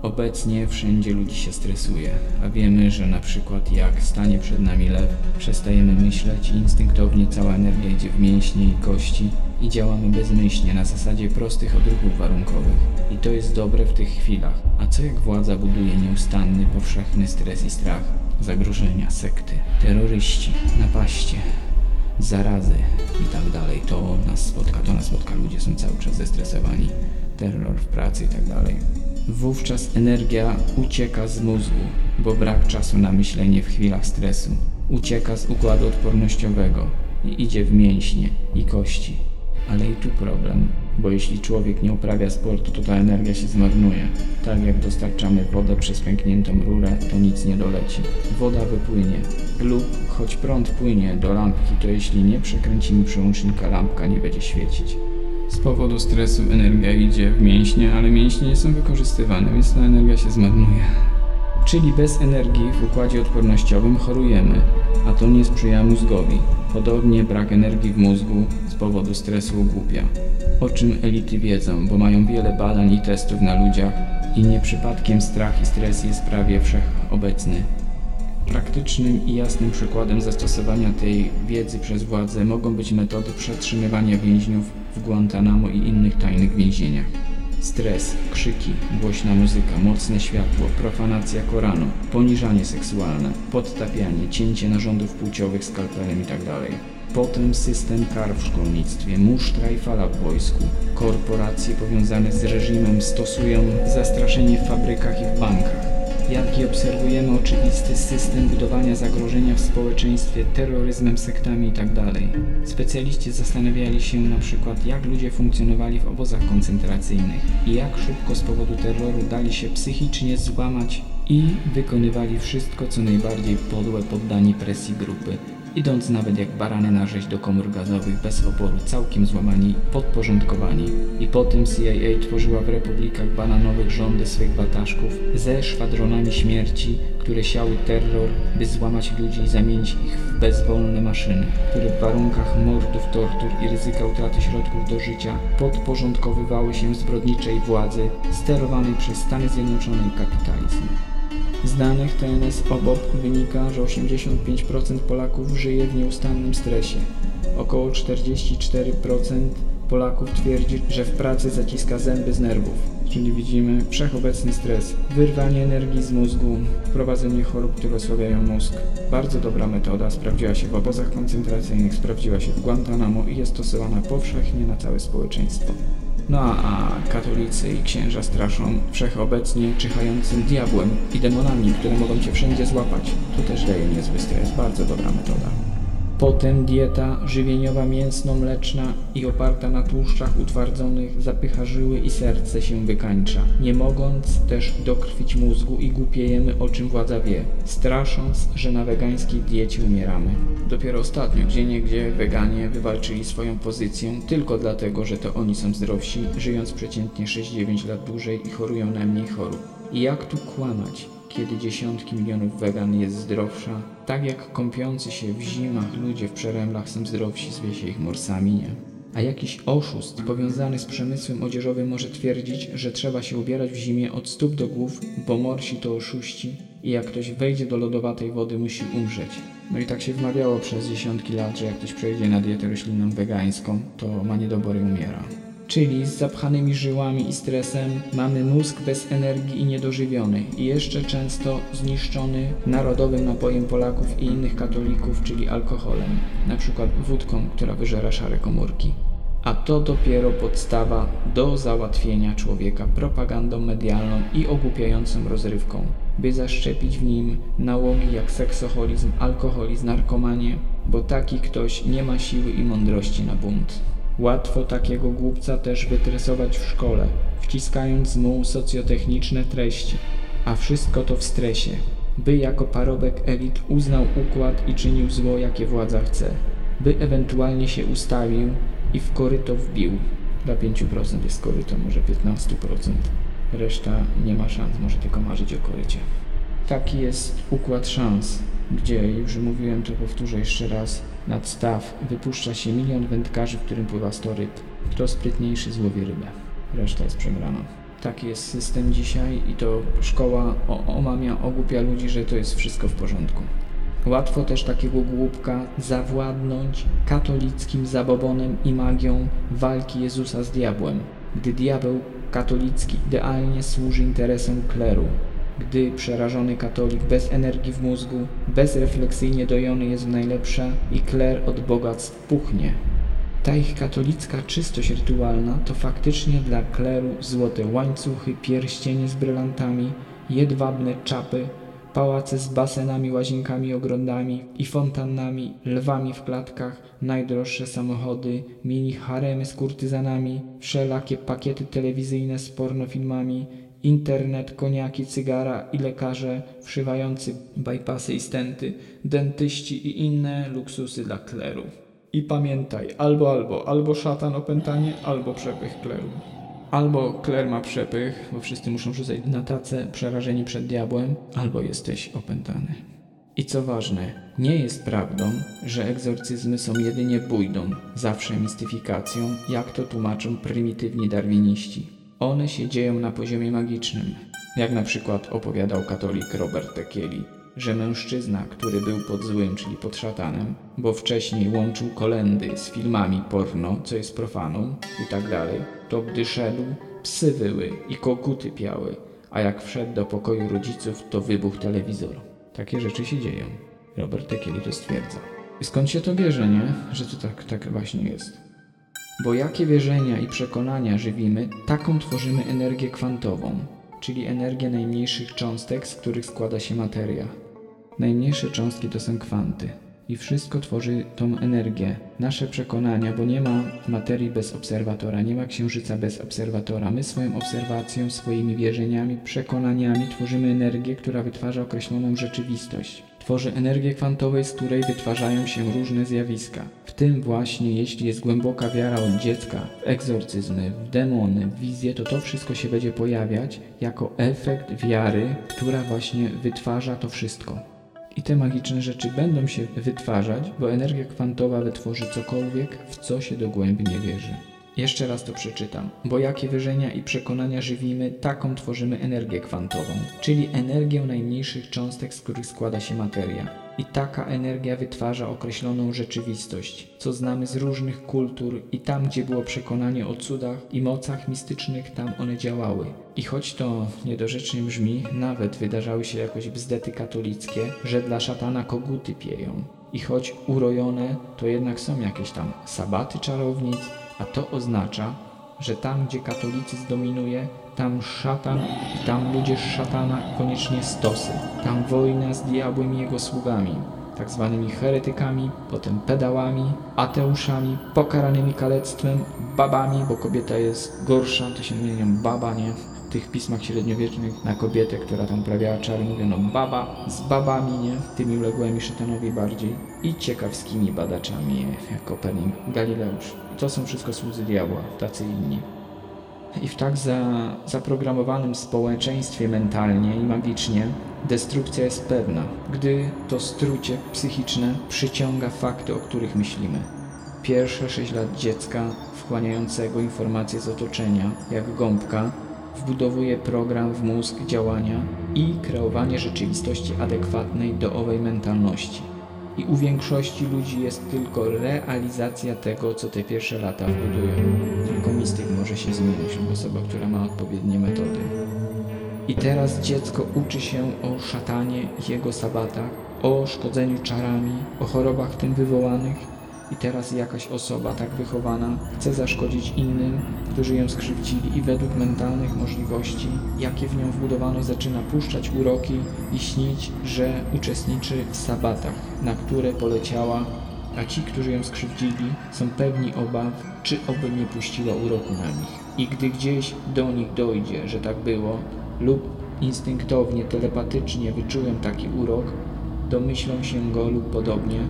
Obecnie wszędzie ludzi się stresuje, a wiemy, że na przykład jak stanie przed nami lew, przestajemy myśleć i instynktownie cała energia idzie w mięśnie i kości i działamy bezmyślnie na zasadzie prostych odruchów warunkowych. I to jest dobre w tych chwilach. A co jak władza buduje nieustanny, powszechny stres i strach? Zagrożenia, sekty, terroryści, napaście, zarazy i tak dalej. To nas spotka, to nas spotka. Ludzie są cały czas zestresowani. Terror w pracy i tak dalej. Wówczas energia ucieka z mózgu, bo brak czasu na myślenie w chwilach stresu. Ucieka z układu odpornościowego i idzie w mięśnie i kości. Ale i tu problem, bo jeśli człowiek nie uprawia sportu, to ta energia się zmarnuje. Tak jak dostarczamy wodę przez pękniętą rurę, to nic nie doleci. Woda wypłynie. Lub choć prąd płynie do lampki, to jeśli nie przekręcimy przełącznika, lampka nie będzie świecić. Z powodu stresu energia idzie w mięśnie, ale mięśnie nie są wykorzystywane, więc ta energia się zmarnuje. Czyli bez energii w układzie odpornościowym chorujemy, a to nie sprzyja mózgowi. Podobnie brak energii w mózgu z powodu stresu ogłupia. O czym elity wiedzą, bo mają wiele badań i testów na ludziach i nie przypadkiem strach i stres jest prawie wszechobecny. Praktycznym i jasnym przykładem zastosowania tej wiedzy przez władze mogą być metody przetrzymywania więźniów w Guantanamo i innych tajnych więzieniach. Stres, krzyki, głośna muzyka, mocne światło, profanacja Koranu, poniżanie seksualne, podtapianie, cięcie narządów płciowych skalpelem itd. Potem system kar w szkolnictwie, musztra i fala w wojsku. Korporacje powiązane z reżimem stosują zastraszenie w fabrykach i w bankach jak i obserwujemy oczywisty system budowania zagrożenia w społeczeństwie terroryzmem, sektami itd. Tak Specjaliści zastanawiali się na przykład, jak ludzie funkcjonowali w obozach koncentracyjnych i jak szybko z powodu terroru dali się psychicznie złamać i wykonywali wszystko, co najbardziej podłe poddani presji grupy idąc nawet jak barany na rzeź do komór gazowych bez oporu, całkiem złamani, podporządkowani. I potem CIA tworzyła w republikach bananowych rządy swych wataszków ze szwadronami śmierci, które siały terror, by złamać ludzi i zamienić ich w bezwolne maszyny, które w warunkach mordów, tortur i ryzyka utraty środków do życia podporządkowywały się zbrodniczej władzy sterowanej przez Stany Zjednoczone i kapitalizm. Z danych TNS obok wynika, że 85% Polaków żyje w nieustannym stresie. Około 44% Polaków twierdzi, że w pracy zaciska zęby z nerwów. Czyli widzimy wszechobecny stres, wyrwanie energii z mózgu, wprowadzenie chorób, które osłabiają mózg. Bardzo dobra metoda, sprawdziła się w obozach koncentracyjnych, sprawdziła się w Guantanamo i jest stosowana powszechnie na całe społeczeństwo. No a katolicy i księża straszą wszechobecnie czyhającym diabłem i demonami, które mogą cię wszędzie złapać. To też daje niezły stres, bardzo dobra metoda. Potem dieta żywieniowa mięsno-mleczna i oparta na tłuszczach utwardzonych zapycha żyły i serce się wykańcza, nie mogąc też dokrwić mózgu i głupiejemy o czym władza wie, strasząc, że na wegańskiej diecie umieramy. Dopiero ostatnio gdzie niegdzie weganie wywalczyli swoją pozycję tylko dlatego, że to oni są zdrowsi, żyjąc przeciętnie 6-9 lat dłużej i chorują najmniej chorób. I jak tu kłamać? Kiedy dziesiątki milionów wegan jest zdrowsza, tak jak kąpiący się w zimach ludzie w przeręblach są zdrowsi, zwie się ich morsami, nie? A jakiś oszust powiązany z przemysłem odzieżowym może twierdzić, że trzeba się ubierać w zimie od stóp do głów, bo morsi to oszuści i jak ktoś wejdzie do lodowatej wody musi umrzeć. No i tak się wmawiało przez dziesiątki lat, że jak ktoś przejdzie na dietę roślinną wegańską, to ma niedobory umiera czyli z zapchanymi żyłami i stresem, mamy mózg bez energii i niedożywiony i jeszcze często zniszczony narodowym napojem Polaków i innych katolików, czyli alkoholem, przykład wódką, która wyżera szare komórki. A to dopiero podstawa do załatwienia człowieka propagandą medialną i ogłupiającą rozrywką, by zaszczepić w nim nałogi jak seksoholizm, alkoholizm, narkomanie, bo taki ktoś nie ma siły i mądrości na bunt. Łatwo takiego głupca też wytresować w szkole, wciskając mu socjotechniczne treści, a wszystko to w stresie, by jako parobek elit uznał układ i czynił zło, jakie władza chce, by ewentualnie się ustawił i w koryto wbił. Dla 5% jest koryto, może 15%. Reszta nie ma szans, może tylko marzyć o korycie. Taki jest układ szans, gdzie już mówiłem, to powtórzę jeszcze raz, nad staw wypuszcza się milion wędkarzy, w którym pływa sto ryb. Kto sprytniejszy złowi rybę. Reszta jest przegrana. Taki jest system dzisiaj i to szkoła omamia, ogłupia ludzi, że to jest wszystko w porządku. Łatwo też takiego głupka zawładnąć katolickim zabobonem i magią walki Jezusa z diabłem, gdy diabeł katolicki idealnie służy interesom kleru, gdy przerażony katolik bez energii w mózgu, bezrefleksyjnie dojony jest najlepsza i kler od bogactw puchnie. Ta ich katolicka czystość rytualna to faktycznie dla kleru złote łańcuchy, pierścienie z brylantami, jedwabne czapy, pałace z basenami, łazienkami, ogrodami i fontannami, lwami w klatkach, najdroższe samochody, mini haremy z kurtyzanami, wszelakie pakiety telewizyjne z pornofilmami, internet, koniaki, cygara i lekarze wszywający bypassy i stenty, dentyści i inne luksusy dla kleru. I pamiętaj, albo albo, albo szatan opętanie, albo przepych kleru. Albo kler ma przepych, bo wszyscy muszą rzucać na tacę przerażeni przed diabłem, albo jesteś opętany. I co ważne, nie jest prawdą, że egzorcyzmy są jedynie bójdą, zawsze mistyfikacją, jak to tłumaczą prymitywni darwiniści. One się dzieją na poziomie magicznym, jak na przykład opowiadał katolik Robert Tekieli, że mężczyzna, który był pod złym, czyli pod szatanem, bo wcześniej łączył kolendy z filmami porno, co jest profaną i tak dalej, to gdy szedł, psy wyły i koguty piały, a jak wszedł do pokoju rodziców, to wybuchł telewizor. Takie rzeczy się dzieją. Robert Tekieli to stwierdza. I skąd się to bierze, nie? Że to tak, tak właśnie jest. Bo jakie wierzenia i przekonania żywimy, taką tworzymy energię kwantową, czyli energię najmniejszych cząstek, z których składa się materia. Najmniejsze cząstki to są kwanty. I wszystko tworzy tą energię. Nasze przekonania, bo nie ma materii bez obserwatora, nie ma księżyca bez obserwatora. My swoją obserwacją, swoimi wierzeniami, przekonaniami tworzymy energię, która wytwarza określoną rzeczywistość tworzy energię kwantową, z której wytwarzają się różne zjawiska. W tym właśnie, jeśli jest głęboka wiara od dziecka w egzorcyzmy, w demony, w wizje, to to wszystko się będzie pojawiać jako efekt wiary, która właśnie wytwarza to wszystko. I te magiczne rzeczy będą się wytwarzać, bo energia kwantowa wytworzy cokolwiek, w co się dogłębnie wierzy. Jeszcze raz to przeczytam. Bo jakie wyrzenia i przekonania żywimy, taką tworzymy energię kwantową, czyli energię najmniejszych cząstek, z których składa się materia. I taka energia wytwarza określoną rzeczywistość, co znamy z różnych kultur i tam, gdzie było przekonanie o cudach i mocach mistycznych, tam one działały. I choć to niedorzecznie brzmi, nawet wydarzały się jakoś bzdety katolickie, że dla szatana koguty pieją. I choć urojone, to jednak są jakieś tam sabaty czarownic, a to oznacza, że tam, gdzie katolicyzm dominuje, tam szatan i tam ludzie z szatana koniecznie stosy. Tam wojna z diabłem i jego sługami, tak zwanymi heretykami, potem pedałami, ateuszami, pokaranymi kalectwem, babami, bo kobieta jest gorsza, to się mienią baba, nie? W tych pismach średniowiecznych na kobietę, która tam prawiała czary, mówiono baba, z babami, nie? Tymi uległymi szatanowi bardziej i ciekawskimi badaczami, jak Kopernik, Galileusz. To są wszystko słudzy diabła, tacy inni. I w tak za, zaprogramowanym społeczeństwie mentalnie i magicznie destrukcja jest pewna, gdy to strucie psychiczne przyciąga fakty, o których myślimy. Pierwsze sześć lat dziecka wchłaniającego informacje z otoczenia, jak gąbka, wbudowuje program w mózg działania i kreowanie rzeczywistości adekwatnej do owej mentalności. I u większości ludzi jest tylko realizacja tego, co te pierwsze lata wbudują. Tylko mistyk może się zmienić, osoba, która ma odpowiednie metody. I teraz dziecko uczy się o szatanie i jego sabatach, o szkodzeniu czarami, o chorobach tym wywołanych i teraz jakaś osoba tak wychowana chce zaszkodzić innym, którzy ją skrzywdzili i według mentalnych możliwości, jakie w nią wbudowano, zaczyna puszczać uroki i śnić, że uczestniczy w sabatach, na które poleciała, a ci, którzy ją skrzywdzili, są pewni obaw, czy oby nie puściła uroku na nich. I gdy gdzieś do nich dojdzie, że tak było, lub instynktownie, telepatycznie wyczują taki urok, domyślą się go lub podobnie,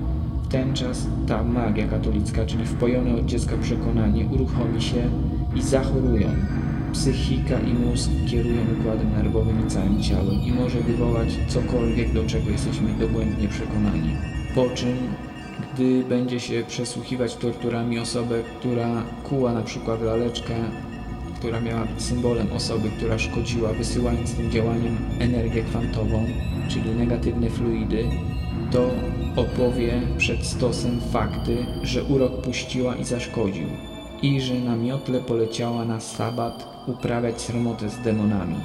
ten czas ta magia katolicka, czyli wpojone od dziecka przekonanie, uruchomi się i zachorują. Psychika i mózg kierują układem nerwowym i całym ciałem i może wywołać cokolwiek, do czego jesteśmy dogłębnie przekonani. Po czym, gdy będzie się przesłuchiwać torturami osobę, która kuła na przykład laleczkę, która miała być symbolem osoby, która szkodziła, wysyłając tym działaniem energię kwantową, czyli negatywne fluidy, to opowie przed stosem fakty, że urok puściła i zaszkodził, i że na miotle poleciała na sabat uprawiać sromotę z demonami.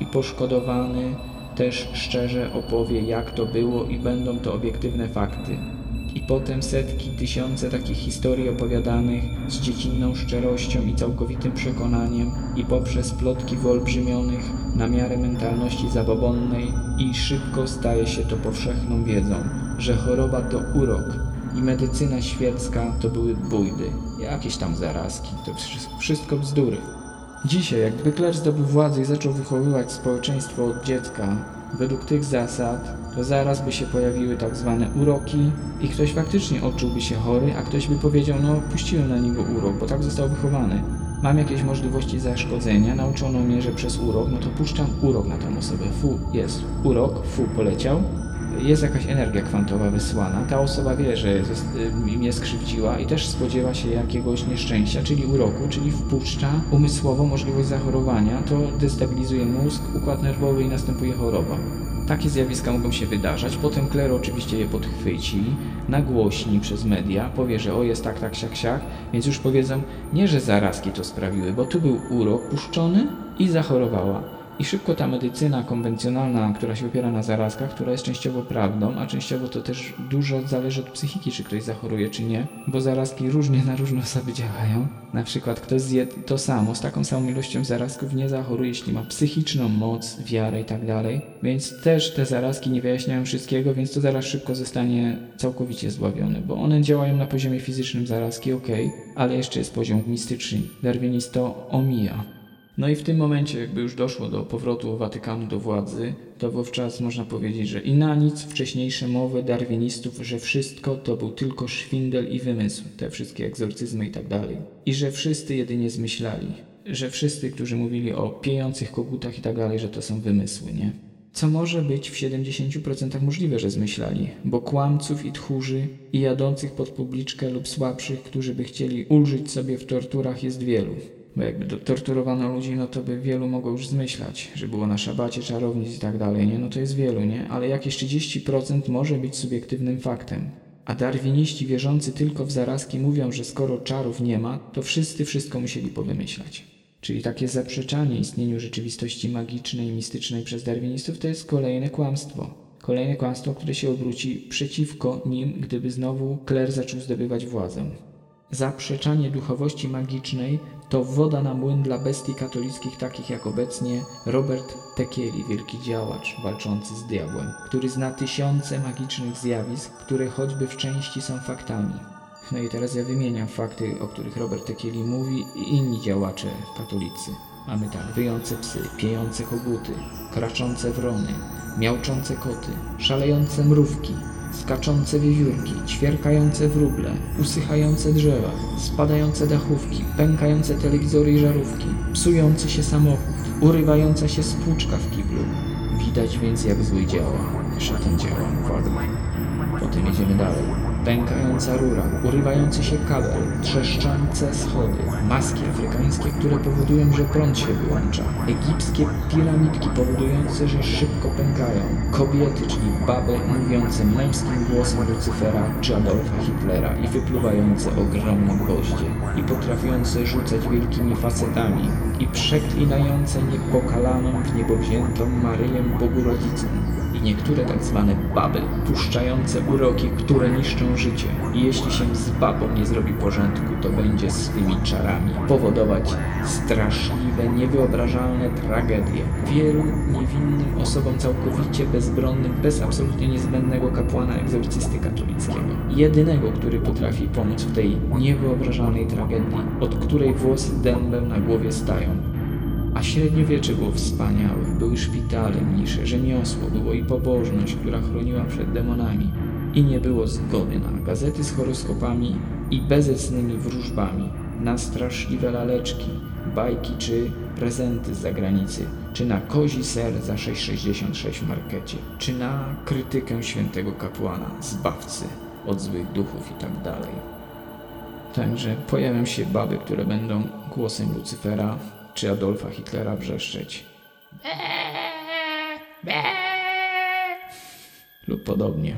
I poszkodowany też szczerze opowie, jak to było i będą to obiektywne fakty. I potem setki, tysiące takich historii opowiadanych z dziecinną szczerością i całkowitym przekonaniem i poprzez plotki wyolbrzymionych na miarę mentalności zabobonnej i szybko staje się to powszechną wiedzą, że choroba to urok i medycyna świecka to były bójdy, jakieś tam zarazki, to wszystko bzdury. Dzisiaj, jakby klerz zdobył władzę i zaczął wychowywać społeczeństwo od dziecka według tych zasad, to zaraz by się pojawiły tak zwane uroki i ktoś faktycznie odczułby się chory, a ktoś by powiedział, no puściłem na niego urok, bo tak został wychowany. Mam jakieś możliwości zaszkodzenia, nauczono mnie, że przez urok, no to puszczam urok na tą osobę. Fu, jest. Urok, fu, poleciał, jest jakaś energia kwantowa wysłana, ta osoba wie, że y, mnie skrzywdziła i też spodziewa się jakiegoś nieszczęścia, czyli uroku, czyli wpuszcza umysłowo możliwość zachorowania, to destabilizuje mózg, układ nerwowy i następuje choroba. Takie zjawiska mogą się wydarzać, potem kler oczywiście je podchwyci, nagłośni przez media, powie, że o jest tak, tak, siak, siak, więc już powiedzą nie, że zarazki to sprawiły, bo tu był urok puszczony i zachorowała. I szybko ta medycyna konwencjonalna, która się opiera na zarazkach, która jest częściowo prawdą, a częściowo to też dużo zależy od psychiki, czy ktoś zachoruje, czy nie, bo zarazki różnie na różne osoby działają. Na przykład ktoś zje to samo, z taką samą ilością zarazków nie zachoruje, jeśli ma psychiczną moc, wiarę i tak. Więc też te zarazki nie wyjaśniają wszystkiego, więc to zaraz szybko zostanie całkowicie zbawione, bo one działają na poziomie fizycznym zarazki, ok, ale jeszcze jest poziom mistyczny. Darwinist to omija. No i w tym momencie, jakby już doszło do powrotu Watykanu do władzy, to wówczas można powiedzieć, że i na nic wcześniejsze mowy darwinistów, że wszystko to był tylko szwindel i wymysł, te wszystkie egzorcyzmy i tak dalej. I że wszyscy jedynie zmyślali, że wszyscy, którzy mówili o piejących kogutach i tak dalej, że to są wymysły, nie? Co może być w 70% możliwe, że zmyślali, bo kłamców i tchórzy i jadących pod publiczkę lub słabszych, którzy by chcieli ulżyć sobie w torturach jest wielu. Bo jakby torturowano ludzi, no to by wielu mogło już zmyślać, że było na szabacie czarownic i tak dalej, nie? No to jest wielu, nie? Ale jakieś 30% może być subiektywnym faktem. A darwiniści wierzący tylko w zarazki mówią, że skoro czarów nie ma, to wszyscy wszystko musieli powymyślać. Czyli takie zaprzeczanie istnieniu rzeczywistości magicznej i mistycznej przez darwinistów to jest kolejne kłamstwo. Kolejne kłamstwo, które się obróci przeciwko nim, gdyby znowu kler zaczął zdobywać władzę. zaprzeczanie duchowości magicznej to woda na młyn dla bestii katolickich takich jak obecnie Robert Tekieli, wielki działacz walczący z diabłem, który zna tysiące magicznych zjawisk, które choćby w części są faktami. No i teraz ja wymieniam fakty, o których Robert Tekieli mówi i inni działacze katolicy. Mamy tak, wyjące psy, piejące koguty, kraczące wrony, miałczące koty, szalejące mrówki, skaczące wiewiórki, ćwierkające wróble, usychające drzewa, spadające dachówki, pękające telewizory i żarówki, psujący się samochód, urywająca się spłuczka w kiblu. Widać więc jak zły działa. Szatan działa, uwaga. Potem jedziemy dalej pękająca rura, urywający się kabel, trzeszczące schody, maski afrykańskie, które powodują, że prąd się wyłącza, egipskie piramidki powodujące, że szybko pękają, kobiety, czyli baby mówiące męskim głosem Lucyfera czy Adolfa Hitlera i wypluwające ogromne gwoździe i potrafiące rzucać wielkimi facetami i przeklinające niepokalaną w niebo wziętą Maryję Bogu Rodzicą niektóre tak zwane baby, puszczające uroki, które niszczą życie. I jeśli się z babą nie zrobi porządku, to będzie swymi czarami powodować straszliwe, niewyobrażalne tragedie. Wielu niewinnym osobom całkowicie bezbronnym, bez absolutnie niezbędnego kapłana egzorcysty katolickiego. Jedynego, który potrafi pomóc w tej niewyobrażalnej tragedii, od której włosy dębem na głowie stają. A średniowiecze było wspaniałe. Były szpitale, mnisze, rzemiosło, było i pobożność, która chroniła przed demonami. I nie było zgody na gazety z horoskopami i bezecnymi wróżbami, na straszliwe laleczki, bajki czy prezenty z zagranicy, czy na kozi ser za 6,66 w markecie, czy na krytykę świętego kapłana, zbawcy od złych duchów i tak dalej. Także pojawią się baby, które będą głosem Lucyfera, czy Adolfa Hitlera wrzeszczeć. Lub podobnie.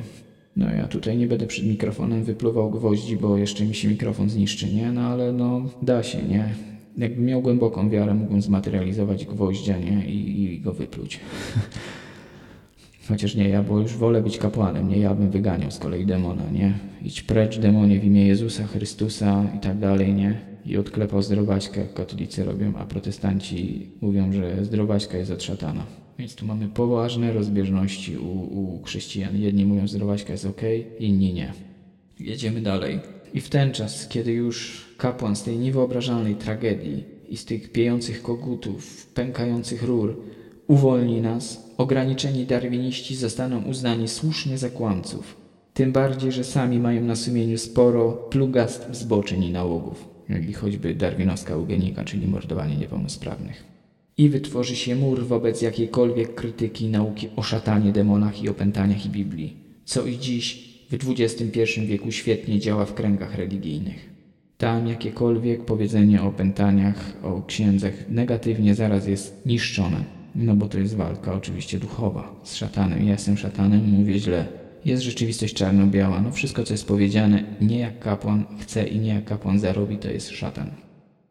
No ja tutaj nie będę przed mikrofonem wypluwał gwoździ, bo jeszcze mi się mikrofon zniszczy, nie? No ale no da się, nie? Jakbym miał głęboką wiarę, mógłbym zmaterializować gwoździa, nie? I, i go wypluć. Chociaż nie ja, bo już wolę być kapłanem, nie ja bym wyganiał z kolei demona, nie? Idź precz demonie w imię Jezusa Chrystusa i tak dalej, nie? I odklepał zdrowaśkę, jak katolicy robią, a protestanci mówią, że zdrowaśka jest od szatana. Więc tu mamy poważne rozbieżności u, u chrześcijan. Jedni mówią, że zdrowaśka jest ok, inni nie. Jedziemy dalej. I w ten czas, kiedy już kapłan z tej niewyobrażalnej tragedii i z tych piejących kogutów, pękających rur uwolni nas, ograniczeni darwiniści zostaną uznani słusznie za kłamców. Tym bardziej, że sami mają na sumieniu sporo plugastw zboczeń i nałogów jak i choćby darwinowska eugenika, czyli mordowanie niepełnosprawnych. I wytworzy się mur wobec jakiejkolwiek krytyki nauki o szatanie, demonach i opętaniach i Biblii, co i dziś w XXI wieku świetnie działa w kręgach religijnych. Tam jakiekolwiek powiedzenie o opętaniach, o księdzach negatywnie zaraz jest niszczone, no bo to jest walka oczywiście duchowa z szatanem. Ja jestem szatanem, mówię źle, jest rzeczywistość czarno-biała. No wszystko, co jest powiedziane, nie jak kapłan chce i nie jak kapłan zarobi, to jest szatan.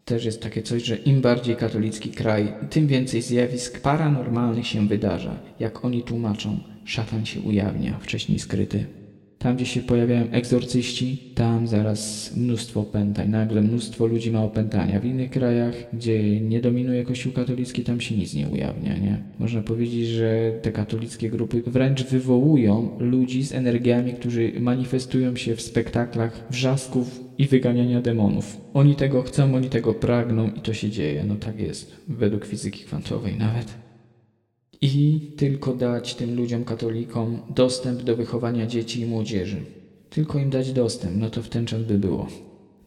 Też jest takie coś, że im bardziej katolicki kraj, tym więcej zjawisk paranormalnych się wydarza. Jak oni tłumaczą, szatan się ujawnia, wcześniej skryty. Tam, gdzie się pojawiają egzorcyści, tam zaraz mnóstwo opętań. Nagle mnóstwo ludzi ma opętania. W innych krajach, gdzie nie dominuje Kościół katolicki, tam się nic nie ujawnia, nie? Można powiedzieć, że te katolickie grupy wręcz wywołują ludzi z energiami, którzy manifestują się w spektaklach wrzasków i wyganiania demonów. Oni tego chcą, oni tego pragną i to się dzieje. No tak jest, według fizyki kwantowej nawet i tylko dać tym ludziom, katolikom, dostęp do wychowania dzieci i młodzieży. Tylko im dać dostęp, no to w ten czas by było.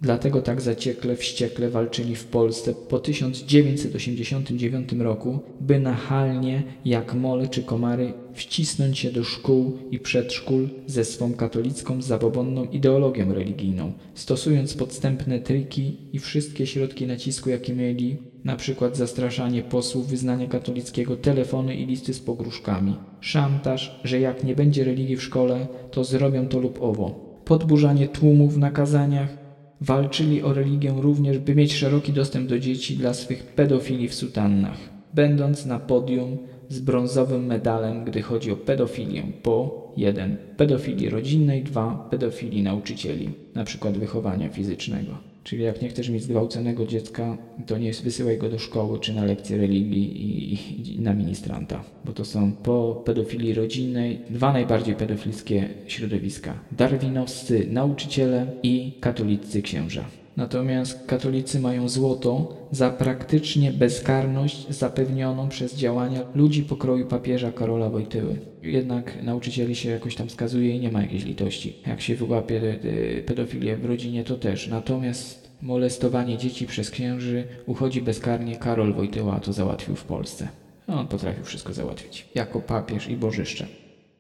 Dlatego tak zaciekle, wściekle walczyli w Polsce po 1989 roku, by nachalnie, jak mole czy komary, wcisnąć się do szkół i przedszkól ze swą katolicką, zabobonną ideologią religijną, stosując podstępne triki i wszystkie środki nacisku, jakie mieli, przykład zastraszanie posłów wyznania katolickiego, telefony i listy z pogróżkami, szantaż, że jak nie będzie religii w szkole, to zrobią to lub owo, podburzanie tłumów w nakazaniach, walczyli o religię również, by mieć szeroki dostęp do dzieci dla swych pedofili w sutannach. Będąc na podium, z brązowym medalem, gdy chodzi o pedofilię, po 1. pedofilii rodzinnej, 2. pedofilii nauczycieli, na przykład wychowania fizycznego. Czyli jak nie chcesz mieć zgwałconego dziecka, to nie wysyłaj go do szkoły czy na lekcję religii i, i, i na ministranta, bo to są po pedofilii rodzinnej dwa najbardziej pedofilskie środowiska: darwinowscy nauczyciele i katolicy księża. Natomiast katolicy mają złoto za praktycznie bezkarność zapewnioną przez działania ludzi pokroju papieża Karola Wojtyły. Jednak nauczycieli się jakoś tam skazuje i nie ma jakiejś litości. Jak się wyłapie e, pedofilię w rodzinie, to też. Natomiast molestowanie dzieci przez księży uchodzi bezkarnie. Karol Wojtyła to załatwił w Polsce. On potrafił wszystko załatwić. Jako papież i bożyszcze.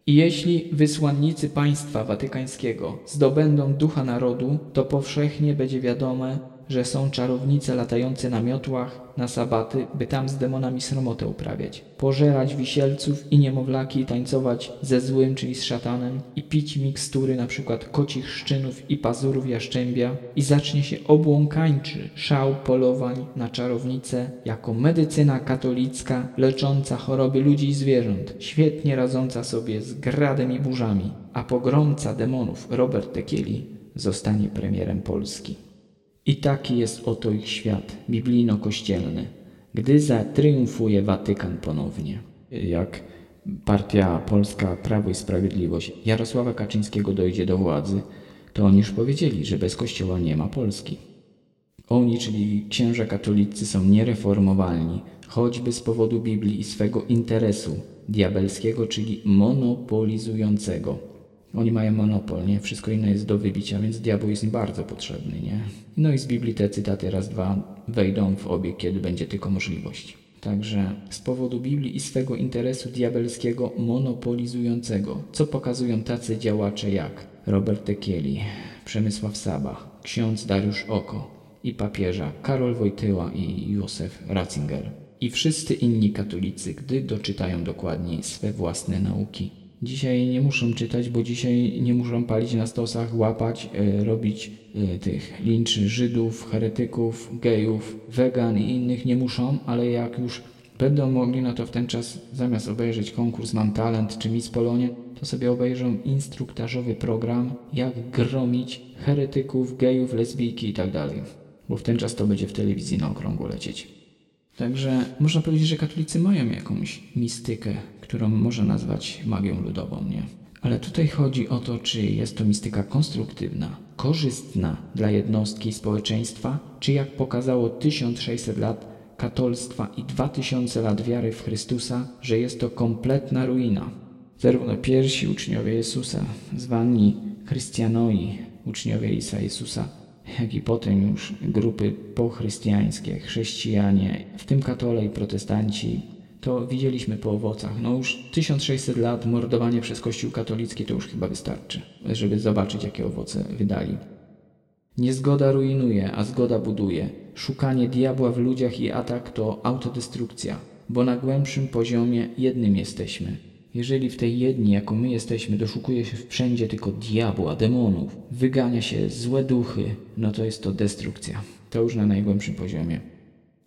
I jeśli wysłannicy państwa watykańskiego zdobędą ducha narodu, to powszechnie będzie wiadome, że są czarownice latające na miotłach na sabaty, by tam z demonami sromotę uprawiać, pożerać wisielców i niemowlaki, tańcować ze złym, czyli z szatanem i pić mikstury na przykład kocich szczynów i pazurów jaszczębia i zacznie się obłąkańczy szał polowań na czarownice jako medycyna katolicka lecząca choroby ludzi i zwierząt, świetnie radząca sobie z gradem i burzami, a pogromca demonów Robert Tekieli zostanie premierem Polski. I taki jest oto ich świat biblijno-kościelny, gdy zatriumfuje Watykan ponownie. Jak partia polska Prawo i Sprawiedliwość Jarosława Kaczyńskiego dojdzie do władzy, to oni już powiedzieli, że bez kościoła nie ma Polski. Oni, czyli księża katolicy, są niereformowalni, choćby z powodu Biblii i swego interesu diabelskiego, czyli monopolizującego. Oni mają monopol, nie? Wszystko inne jest do wybicia, więc diabeł jest im bardzo potrzebny, nie? No i z Biblii te cytaty raz, dwa wejdą w obie, kiedy będzie tylko możliwość. Także z powodu Biblii i swego interesu diabelskiego monopolizującego, co pokazują tacy działacze jak Robert Tekieli, Przemysław Saba, ksiądz Dariusz Oko i papieża Karol Wojtyła i Józef Ratzinger. I wszyscy inni katolicy, gdy doczytają dokładniej swe własne nauki. Dzisiaj nie muszą czytać, bo dzisiaj nie muszą palić na stosach, łapać, e, robić e, tych linczy Żydów, heretyków, gejów, wegan i innych nie muszą, ale jak już będą mogli, no to w ten czas zamiast obejrzeć konkurs Mam Talent czy Miss Polonie, to sobie obejrzą instruktażowy program, jak gromić heretyków, gejów, lesbijki i tak. Bo w ten czas to będzie w telewizji na okrągło lecieć. Także można powiedzieć, że katolicy mają jakąś mistykę, którą można nazwać magią ludową, nie? Ale tutaj chodzi o to, czy jest to mistyka konstruktywna, korzystna dla jednostki społeczeństwa, czy jak pokazało 1600 lat katolstwa i 2000 lat wiary w Chrystusa, że jest to kompletna ruina. Zarówno pierwsi uczniowie Jezusa, zwani chrystianoi, uczniowie Isa Jezusa, jak i potem już grupy pochrystiańskie, chrześcijanie, w tym katole i protestanci, to widzieliśmy po owocach. No już 1600 lat mordowanie przez Kościół katolicki to już chyba wystarczy, żeby zobaczyć, jakie owoce wydali. Niezgoda rujnuje, a zgoda buduje. Szukanie diabła w ludziach i atak to autodestrukcja, bo na głębszym poziomie jednym jesteśmy. Jeżeli w tej jedni, jako my jesteśmy, doszukuje się wszędzie tylko diabła, demonów, wygania się złe duchy, no to jest to destrukcja. To już na najgłębszym poziomie.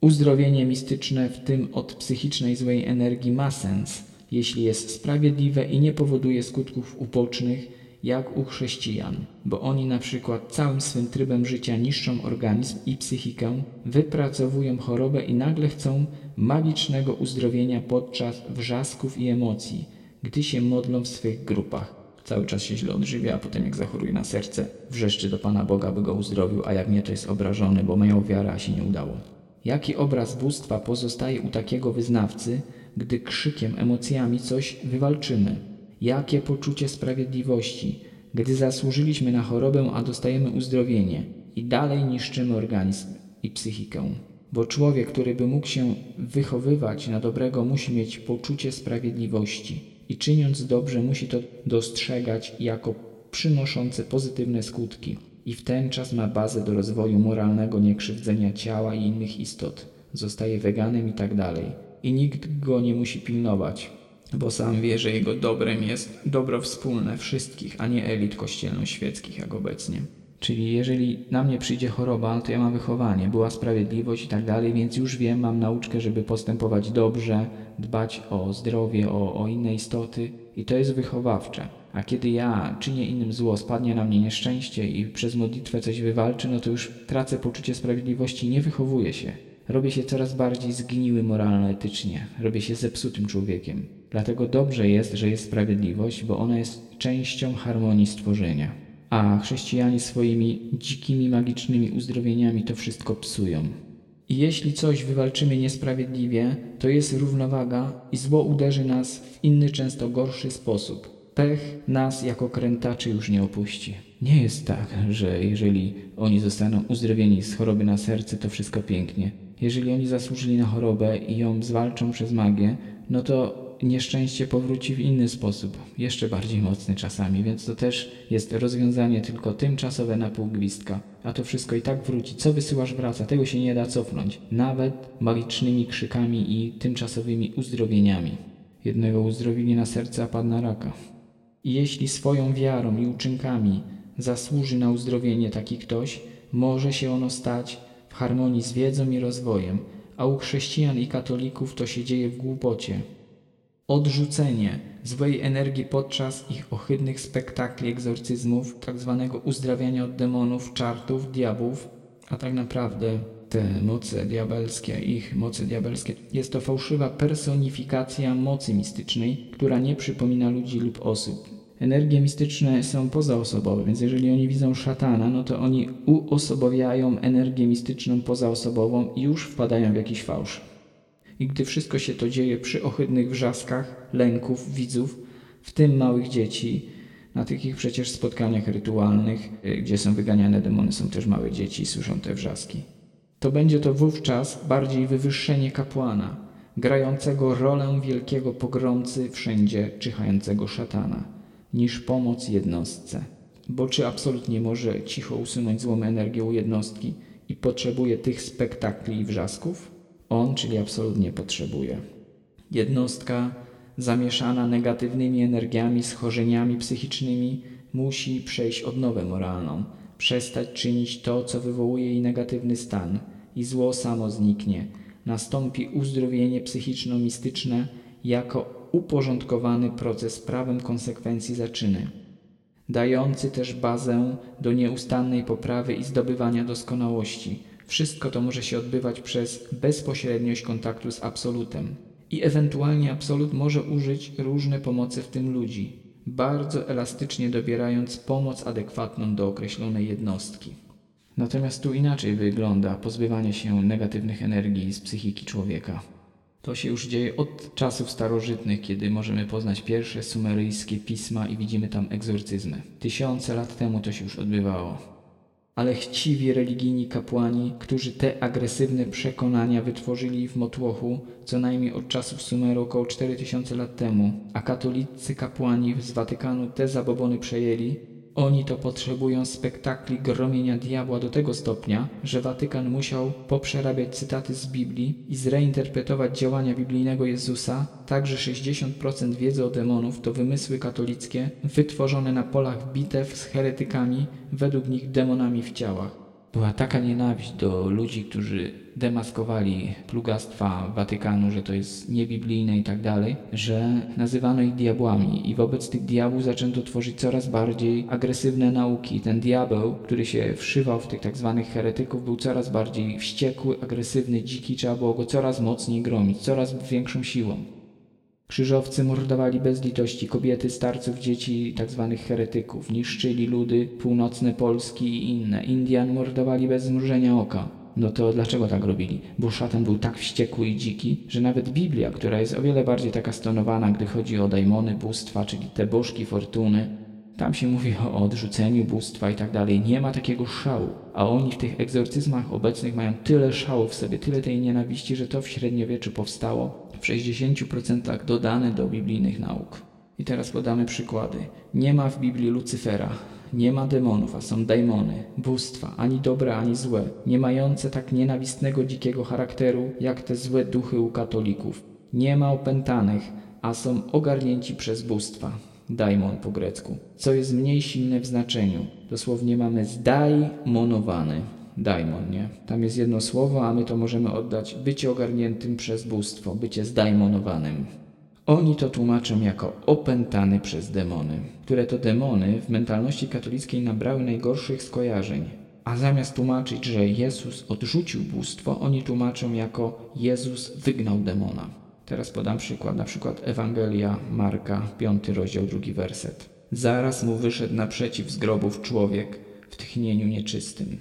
Uzdrowienie mistyczne, w tym od psychicznej złej energii, ma sens, jeśli jest sprawiedliwe i nie powoduje skutków ubocznych, jak u chrześcijan, bo oni na przykład całym swym trybem życia niszczą organizm i psychikę, wypracowują chorobę i nagle chcą magicznego uzdrowienia podczas wrzasków i emocji, gdy się modlą w swych grupach. Cały czas się źle odżywia, a potem jak zachoruje na serce, wrzeszczy do Pana Boga, by go uzdrowił, a jak nie, to jest obrażony, bo miał wiarę, a się nie udało. Jaki obraz bóstwa pozostaje u takiego wyznawcy, gdy krzykiem, emocjami coś wywalczymy? Jakie poczucie sprawiedliwości, gdy zasłużyliśmy na chorobę, a dostajemy uzdrowienie i dalej niszczymy organizm i psychikę? Bo człowiek, który by mógł się wychowywać na dobrego, musi mieć poczucie sprawiedliwości i czyniąc dobrze, musi to dostrzegać jako przynoszące pozytywne skutki i w ten czas ma bazę do rozwoju moralnego niekrzywdzenia ciała i innych istot. Zostaje weganem i tak dalej. I nikt go nie musi pilnować, bo sam wie, że jego dobrem jest dobro wspólne wszystkich, a nie elit kościelno-świeckich jak obecnie. Czyli jeżeli na mnie przyjdzie choroba, to ja mam wychowanie, była sprawiedliwość i tak dalej, więc już wiem, mam nauczkę, żeby postępować dobrze, dbać o zdrowie, o, o inne istoty i to jest wychowawcze. A kiedy ja czynię innym zło, spadnie na mnie nieszczęście i przez modlitwę coś wywalczy, no to już tracę poczucie sprawiedliwości i nie wychowuję się. Robię się coraz bardziej zgniły moralno-etycznie, robię się zepsutym człowiekiem. Dlatego dobrze jest, że jest sprawiedliwość, bo ona jest częścią harmonii stworzenia. A chrześcijanie swoimi dzikimi, magicznymi uzdrowieniami to wszystko psują. I jeśli coś wywalczymy niesprawiedliwie, to jest równowaga i zło uderzy nas w inny, często gorszy sposób. Pech nas jako krętaczy już nie opuści. Nie jest tak, że jeżeli oni zostaną uzdrowieni z choroby na serce, to wszystko pięknie. Jeżeli oni zasłużyli na chorobę i ją zwalczą przez magię, no to nieszczęście powróci w inny sposób, jeszcze bardziej mocny czasami, więc to też jest rozwiązanie tylko tymczasowe na pół gwizdka. A to wszystko i tak wróci. Co wysyłasz wraca, tego się nie da cofnąć. Nawet magicznymi krzykami i tymczasowymi uzdrowieniami. Jednego uzdrowili na serce, a padł na raka. I jeśli swoją wiarą i uczynkami zasłuży na uzdrowienie taki ktoś, może się ono stać w harmonii z wiedzą i rozwojem, a u chrześcijan i katolików to się dzieje w głupocie. Odrzucenie złej energii podczas ich ohydnych spektakli egzorcyzmów, tak zwanego uzdrawiania od demonów, czartów, diabłów, a tak naprawdę te moce diabelskie, ich moce diabelskie, jest to fałszywa personifikacja mocy mistycznej, która nie przypomina ludzi lub osób. Energie mistyczne są pozaosobowe, więc jeżeli oni widzą szatana, no to oni uosobowiają energię mistyczną pozaosobową i już wpadają w jakiś fałsz. I gdy wszystko się to dzieje przy ohydnych wrzaskach, lęków widzów, w tym małych dzieci, na tych ich przecież spotkaniach rytualnych, y, gdzie są wyganiane demony, są też małe dzieci i słyszą te wrzaski. To będzie to wówczas bardziej wywyższenie kapłana, grającego rolę wielkiego pogromcy wszędzie czyhającego szatana, niż pomoc jednostce. Bo czy absolutnie może cicho usunąć złą energię u jednostki i potrzebuje tych spektakli i wrzasków? On, czyli absolutnie potrzebuje. Jednostka zamieszana negatywnymi energiami, schorzeniami psychicznymi musi przejść odnowę moralną, przestać czynić to, co wywołuje jej negatywny stan i zło samo zniknie. Nastąpi uzdrowienie psychiczno-mistyczne jako uporządkowany proces prawem konsekwencji zaczyny, dający też bazę do nieustannej poprawy i zdobywania doskonałości – wszystko to może się odbywać przez bezpośredniość kontaktu z absolutem. I ewentualnie absolut może użyć różne pomocy w tym ludzi, bardzo elastycznie dobierając pomoc adekwatną do określonej jednostki. Natomiast tu inaczej wygląda pozbywanie się negatywnych energii z psychiki człowieka. To się już dzieje od czasów starożytnych, kiedy możemy poznać pierwsze sumeryjskie pisma i widzimy tam egzorcyzmy. Tysiące lat temu to się już odbywało ale chciwi religijni kapłani, którzy te agresywne przekonania wytworzyli w Motłochu co najmniej od czasów Sumeru około 4000 lat temu, a katolicy kapłani z Watykanu te zabobony przejęli, oni to potrzebują spektakli gromienia diabła do tego stopnia, że Watykan musiał poprzerabiać cytaty z Biblii i zreinterpretować działania biblijnego Jezusa, tak że 60% wiedzy o demonów to wymysły katolickie wytworzone na polach bitew z heretykami, według nich demonami w ciałach. Była taka nienawiść do ludzi, którzy demaskowali plugastwa Watykanu, że to jest niebiblijne i tak dalej, że nazywano ich diabłami i wobec tych diabłów zaczęto tworzyć coraz bardziej agresywne nauki. Ten diabeł, który się wszywał w tych tak zwanych heretyków, był coraz bardziej wściekły, agresywny, dziki, trzeba było go coraz mocniej gromić, coraz większą siłą. Krzyżowcy mordowali bez litości kobiety, starców, dzieci tzw. Tak heretyków, niszczyli ludy północne Polski i inne. Indian mordowali bez zmrużenia oka. No to dlaczego tak robili? Bo szatan był tak wściekły i dziki, że nawet Biblia, która jest o wiele bardziej taka stonowana, gdy chodzi o dajmony, bóstwa, czyli te bożki fortuny, tam się mówi o odrzuceniu bóstwa i tak dalej. Nie ma takiego szału. A oni w tych egzorcyzmach obecnych mają tyle szału w sobie, tyle tej nienawiści, że to w średniowieczu powstało w 60% dodane do biblijnych nauk. I teraz podamy przykłady. Nie ma w Biblii Lucyfera, nie ma demonów, a są daimony, bóstwa, ani dobre, ani złe, nie mające tak nienawistnego, dzikiego charakteru, jak te złe duchy u katolików. Nie ma opętanych, a są ogarnięci przez bóstwa. Daimon po grecku, co jest mniej silne w znaczeniu. Dosłownie mamy zdajmonowany, daimon, nie? Tam jest jedno słowo, a my to możemy oddać bycie ogarniętym przez bóstwo, bycie zdajmonowanym. Oni to tłumaczą jako opętany przez demony, które to demony w mentalności katolickiej nabrały najgorszych skojarzeń. A zamiast tłumaczyć, że Jezus odrzucił bóstwo, oni tłumaczą jako Jezus wygnał demona. Teraz podam przykład, na przykład Ewangelia Marka, 5 rozdział, drugi werset. Zaraz mu wyszedł naprzeciw z grobów człowiek w tchnieniu nieczystym.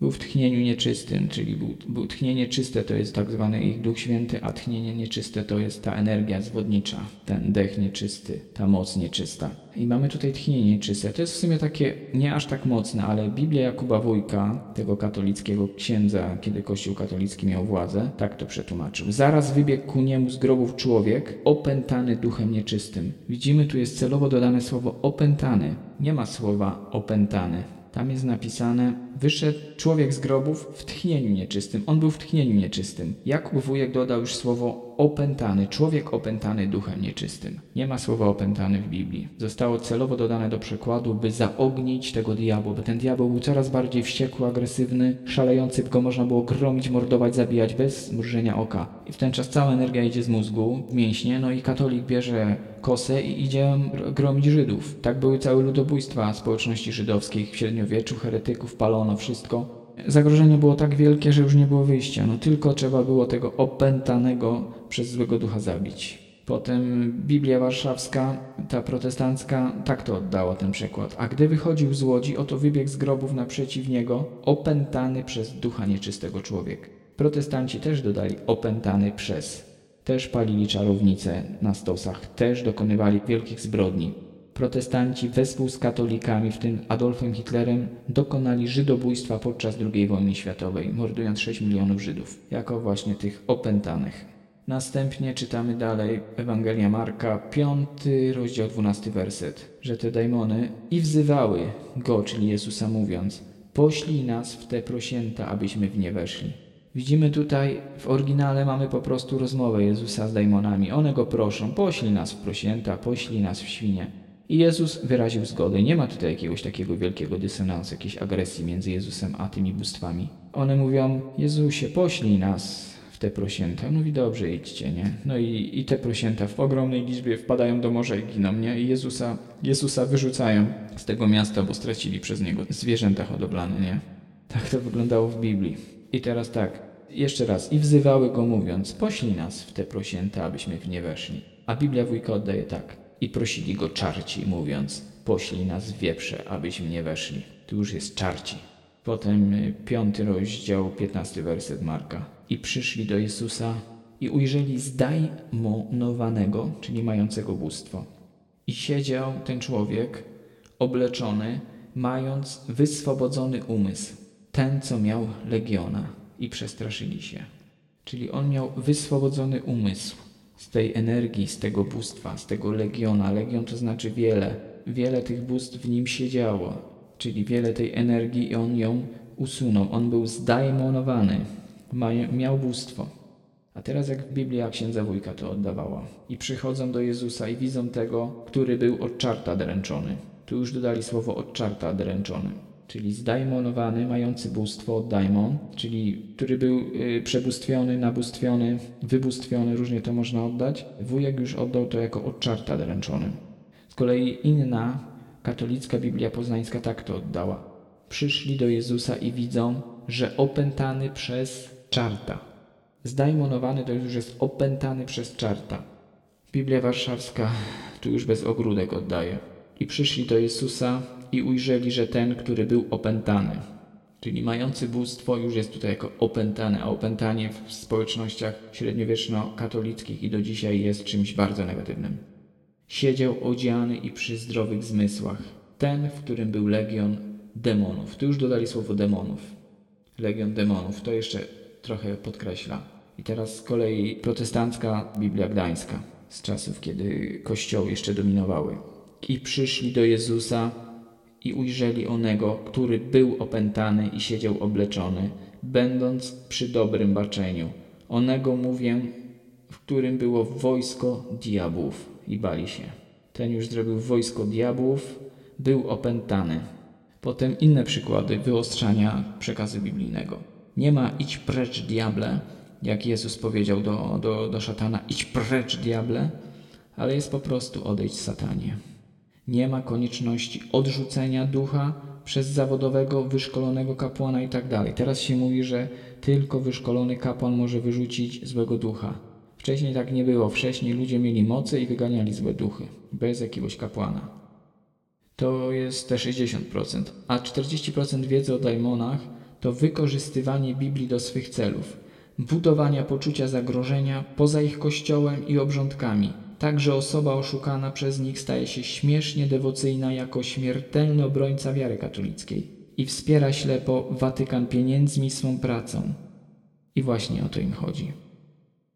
Był w tchnieniu nieczystym, czyli był, był tchnienie czyste to jest tak zwany ich Duch Święty, a tchnienie nieczyste to jest ta energia zwodnicza, ten dech nieczysty, ta moc nieczysta. I mamy tutaj tchnienie nieczyste. To jest w sumie takie nie aż tak mocne, ale Biblia Jakuba Wójka, tego katolickiego księdza, kiedy Kościół katolicki miał władzę, tak to przetłumaczył. Zaraz wybiegł ku niemu z grobów człowiek, opętany duchem nieczystym. Widzimy, tu jest celowo dodane słowo opętany. Nie ma słowa opętany. Tam jest napisane, wyszedł człowiek z grobów w tchnieniu nieczystym. On był w tchnieniu nieczystym. Jakub wujek dodał już słowo opętany, człowiek opętany duchem nieczystym. Nie ma słowa opętany w Biblii. Zostało celowo dodane do przekładu, by zaognić tego diabła, bo ten diabeł był coraz bardziej wściekły, agresywny, szalejący, by go można było gromić, mordować, zabijać bez mrużenia oka. I w ten czas cała energia idzie z mózgu w mięśnie, no i katolik bierze kosę i idzie gromić Żydów. Tak były całe ludobójstwa społeczności żydowskich w średniowieczu, heretyków, palono wszystko. Zagrożenie było tak wielkie, że już nie było wyjścia. No tylko trzeba było tego opętanego przez złego ducha zabić. Potem Biblia Warszawska, ta protestancka, tak to oddała ten przykład. A gdy wychodził z łodzi, oto wybiegł z grobów naprzeciw niego, opętany przez ducha nieczystego człowiek. Protestanci też dodali opętany przez. Też palili czarownice na stosach, też dokonywali wielkich zbrodni. Protestanci wespół z katolikami, w tym Adolfem Hitlerem, dokonali żydobójstwa podczas II wojny światowej, mordując 6 milionów Żydów, jako właśnie tych opętanych. Następnie czytamy dalej Ewangelia Marka, 5 rozdział 12 werset, że te dajmony i wzywały go, czyli Jezusa mówiąc, poślij nas w te prosięta, abyśmy w nie weszli. Widzimy tutaj, w oryginale mamy po prostu rozmowę Jezusa z dajmonami. One go proszą, poślij nas w prosięta, poślij nas w świnie. I Jezus wyraził zgodę. Nie ma tutaj jakiegoś takiego wielkiego dysonansu, jakiejś agresji między Jezusem a tymi bóstwami. One mówią, Jezusie, poślij nas w te prosięta. Mówi, dobrze, idźcie, nie? No i, i te prosięta w ogromnej liczbie wpadają do morza i giną, nie? I Jezusa, Jezusa wyrzucają z tego miasta, bo stracili przez niego zwierzęta hodowlane, nie? Tak to wyglądało w Biblii. I teraz tak, jeszcze raz. I wzywały go mówiąc, poślij nas w te prosięta, abyśmy w nie weszli. A Biblia wujka oddaje tak. I prosili go czarci, mówiąc, poślij nas wieprze, abyśmy nie weszli. Tu już jest czarci. Potem y, piąty rozdział, piętnasty werset Marka. I przyszli do Jezusa i ujrzeli zdajmonowanego, czyli mającego bóstwo. I siedział ten człowiek, obleczony, mając wyswobodzony umysł, ten, co miał legiona, i przestraszyli się. Czyli on miał wyswobodzony umysł z tej energii, z tego bóstwa, z tego legiona. Legion to znaczy wiele. Wiele tych bóstw w nim siedziało, czyli wiele tej energii i on ją usunął. On był zdaimonowany, miał bóstwo. A teraz jak Biblia księdza wujka to oddawała. I przychodzą do Jezusa i widzą tego, który był od czarta dręczony. Tu już dodali słowo od czarta dręczony czyli zdaimonowany, mający bóstwo, daimon, czyli który był y, przebóstwiony, nabóstwiony, wybóstwiony, różnie to można oddać. Wujek już oddał to jako od czarta dręczony. Z kolei inna katolicka Biblia Poznańska tak to oddała. Przyszli do Jezusa i widzą, że opętany przez czarta. Zdaimonowany to już jest opętany przez czarta. Biblia Warszawska tu już bez ogródek oddaje. I przyszli do Jezusa i ujrzeli, że ten, który był opętany, czyli mający bóstwo, już jest tutaj jako opętany, a opętanie w społecznościach średniowieczno-katolickich i do dzisiaj jest czymś bardzo negatywnym. Siedział odziany i przy zdrowych zmysłach, ten, w którym był legion demonów. Tu już dodali słowo demonów. Legion demonów, to jeszcze trochę podkreśla. I teraz z kolei protestancka Biblia Gdańska, z czasów, kiedy kościoły jeszcze dominowały. I przyszli do Jezusa i ujrzeli onego, który był opętany i siedział obleczony, będąc przy dobrym baczeniu. Onego mówię, w którym było wojsko diabłów i bali się. ten już zrobił wojsko diabłów, był opętany. Potem inne przykłady wyostrzania przekazu biblijnego. Nie ma idź precz diable, jak Jezus powiedział do, do, do szatana, idź precz diable, ale jest po prostu odejdź satanie. Nie ma konieczności odrzucenia ducha przez zawodowego, wyszkolonego kapłana i tak. Teraz się mówi, że tylko wyszkolony kapłan może wyrzucić złego ducha. Wcześniej tak nie było. Wcześniej ludzie mieli moce i wyganiali złe duchy bez jakiegoś kapłana. To jest te 60%. A 40% wiedzy o dajmonach to wykorzystywanie Biblii do swych celów, budowania poczucia zagrożenia poza ich kościołem i obrządkami. Także osoba oszukana przez nich staje się śmiesznie dewocyjna jako śmiertelny obrońca wiary katolickiej i wspiera ślepo Watykan pieniędzmi swą pracą. I właśnie o to im chodzi.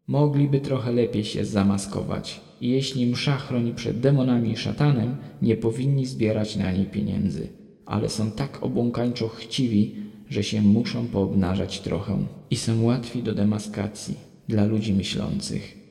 Mogliby trochę lepiej się zamaskować i jeśli msza chroni przed demonami i szatanem, nie powinni zbierać na niej pieniędzy, ale są tak obłąkańczo chciwi, że się muszą poobnażać trochę i są łatwi do demaskacji dla ludzi myślących.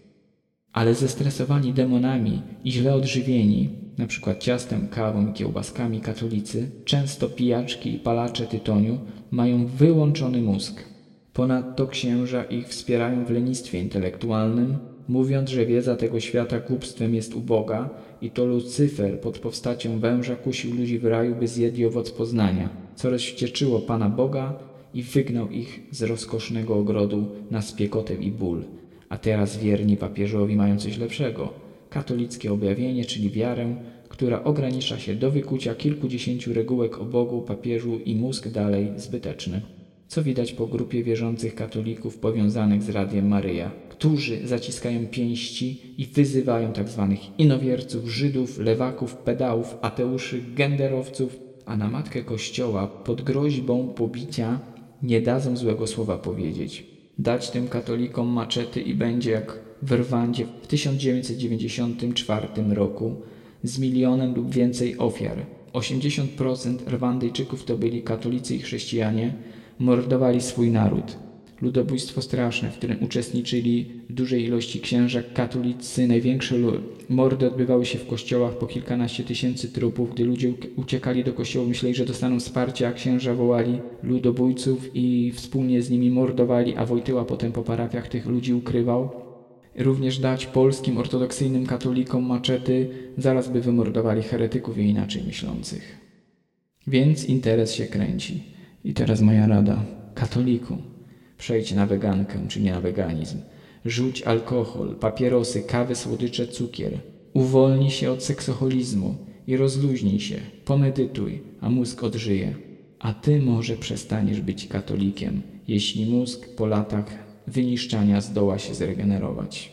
Ale zestresowani demonami i źle odżywieni, przykład ciastem, kawą i kiełbaskami katolicy, często pijaczki i palacze tytoniu, mają wyłączony mózg. Ponadto księża ich wspierają w lenistwie intelektualnym, mówiąc, że wiedza tego świata głupstwem jest uboga i to Lucyfer pod postacią węża kusił ludzi w raju, by zjedli owoc poznania, co rozwścieczyło Pana Boga i wygnał ich z rozkosznego ogrodu na spiekotę i ból. A teraz wierni papieżowi mają coś lepszego. Katolickie objawienie, czyli wiarę, która ogranicza się do wykucia kilkudziesięciu regułek o Bogu, papieżu i mózg dalej zbyteczny co widać po grupie wierzących katolików powiązanych z Radiem Maryja, którzy zaciskają pięści i wyzywają tzw. Tak inowierców, Żydów, lewaków, pedałów, ateuszy, genderowców, a na matkę Kościoła pod groźbą pobicia nie dadzą złego słowa powiedzieć. Dać tym katolikom maczety i będzie jak w Rwandzie w 1994 roku z milionem lub więcej ofiar. 80% Rwandyjczyków to byli katolicy i chrześcijanie, mordowali swój naród. Ludobójstwo straszne, w którym uczestniczyli w dużej ilości księża katolicy. Największe mordy odbywały się w kościołach po kilkanaście tysięcy trupów. Gdy ludzie uciekali do kościołów, myśleli, że dostaną wsparcie, a księża wołali ludobójców i wspólnie z nimi mordowali, a Wojtyła potem po parafiach tych ludzi ukrywał. Również dać polskim ortodoksyjnym katolikom maczety, zaraz by wymordowali heretyków i inaczej myślących. Więc interes się kręci. I teraz moja rada. Katoliku, przejdź na wegankę, czy nie na weganizm. Rzuć alkohol, papierosy, kawy, słodycze, cukier. Uwolnij się od seksoholizmu i rozluźnij się. Pomedytuj, a mózg odżyje. A ty może przestaniesz być katolikiem, jeśli mózg po latach wyniszczania zdoła się zregenerować.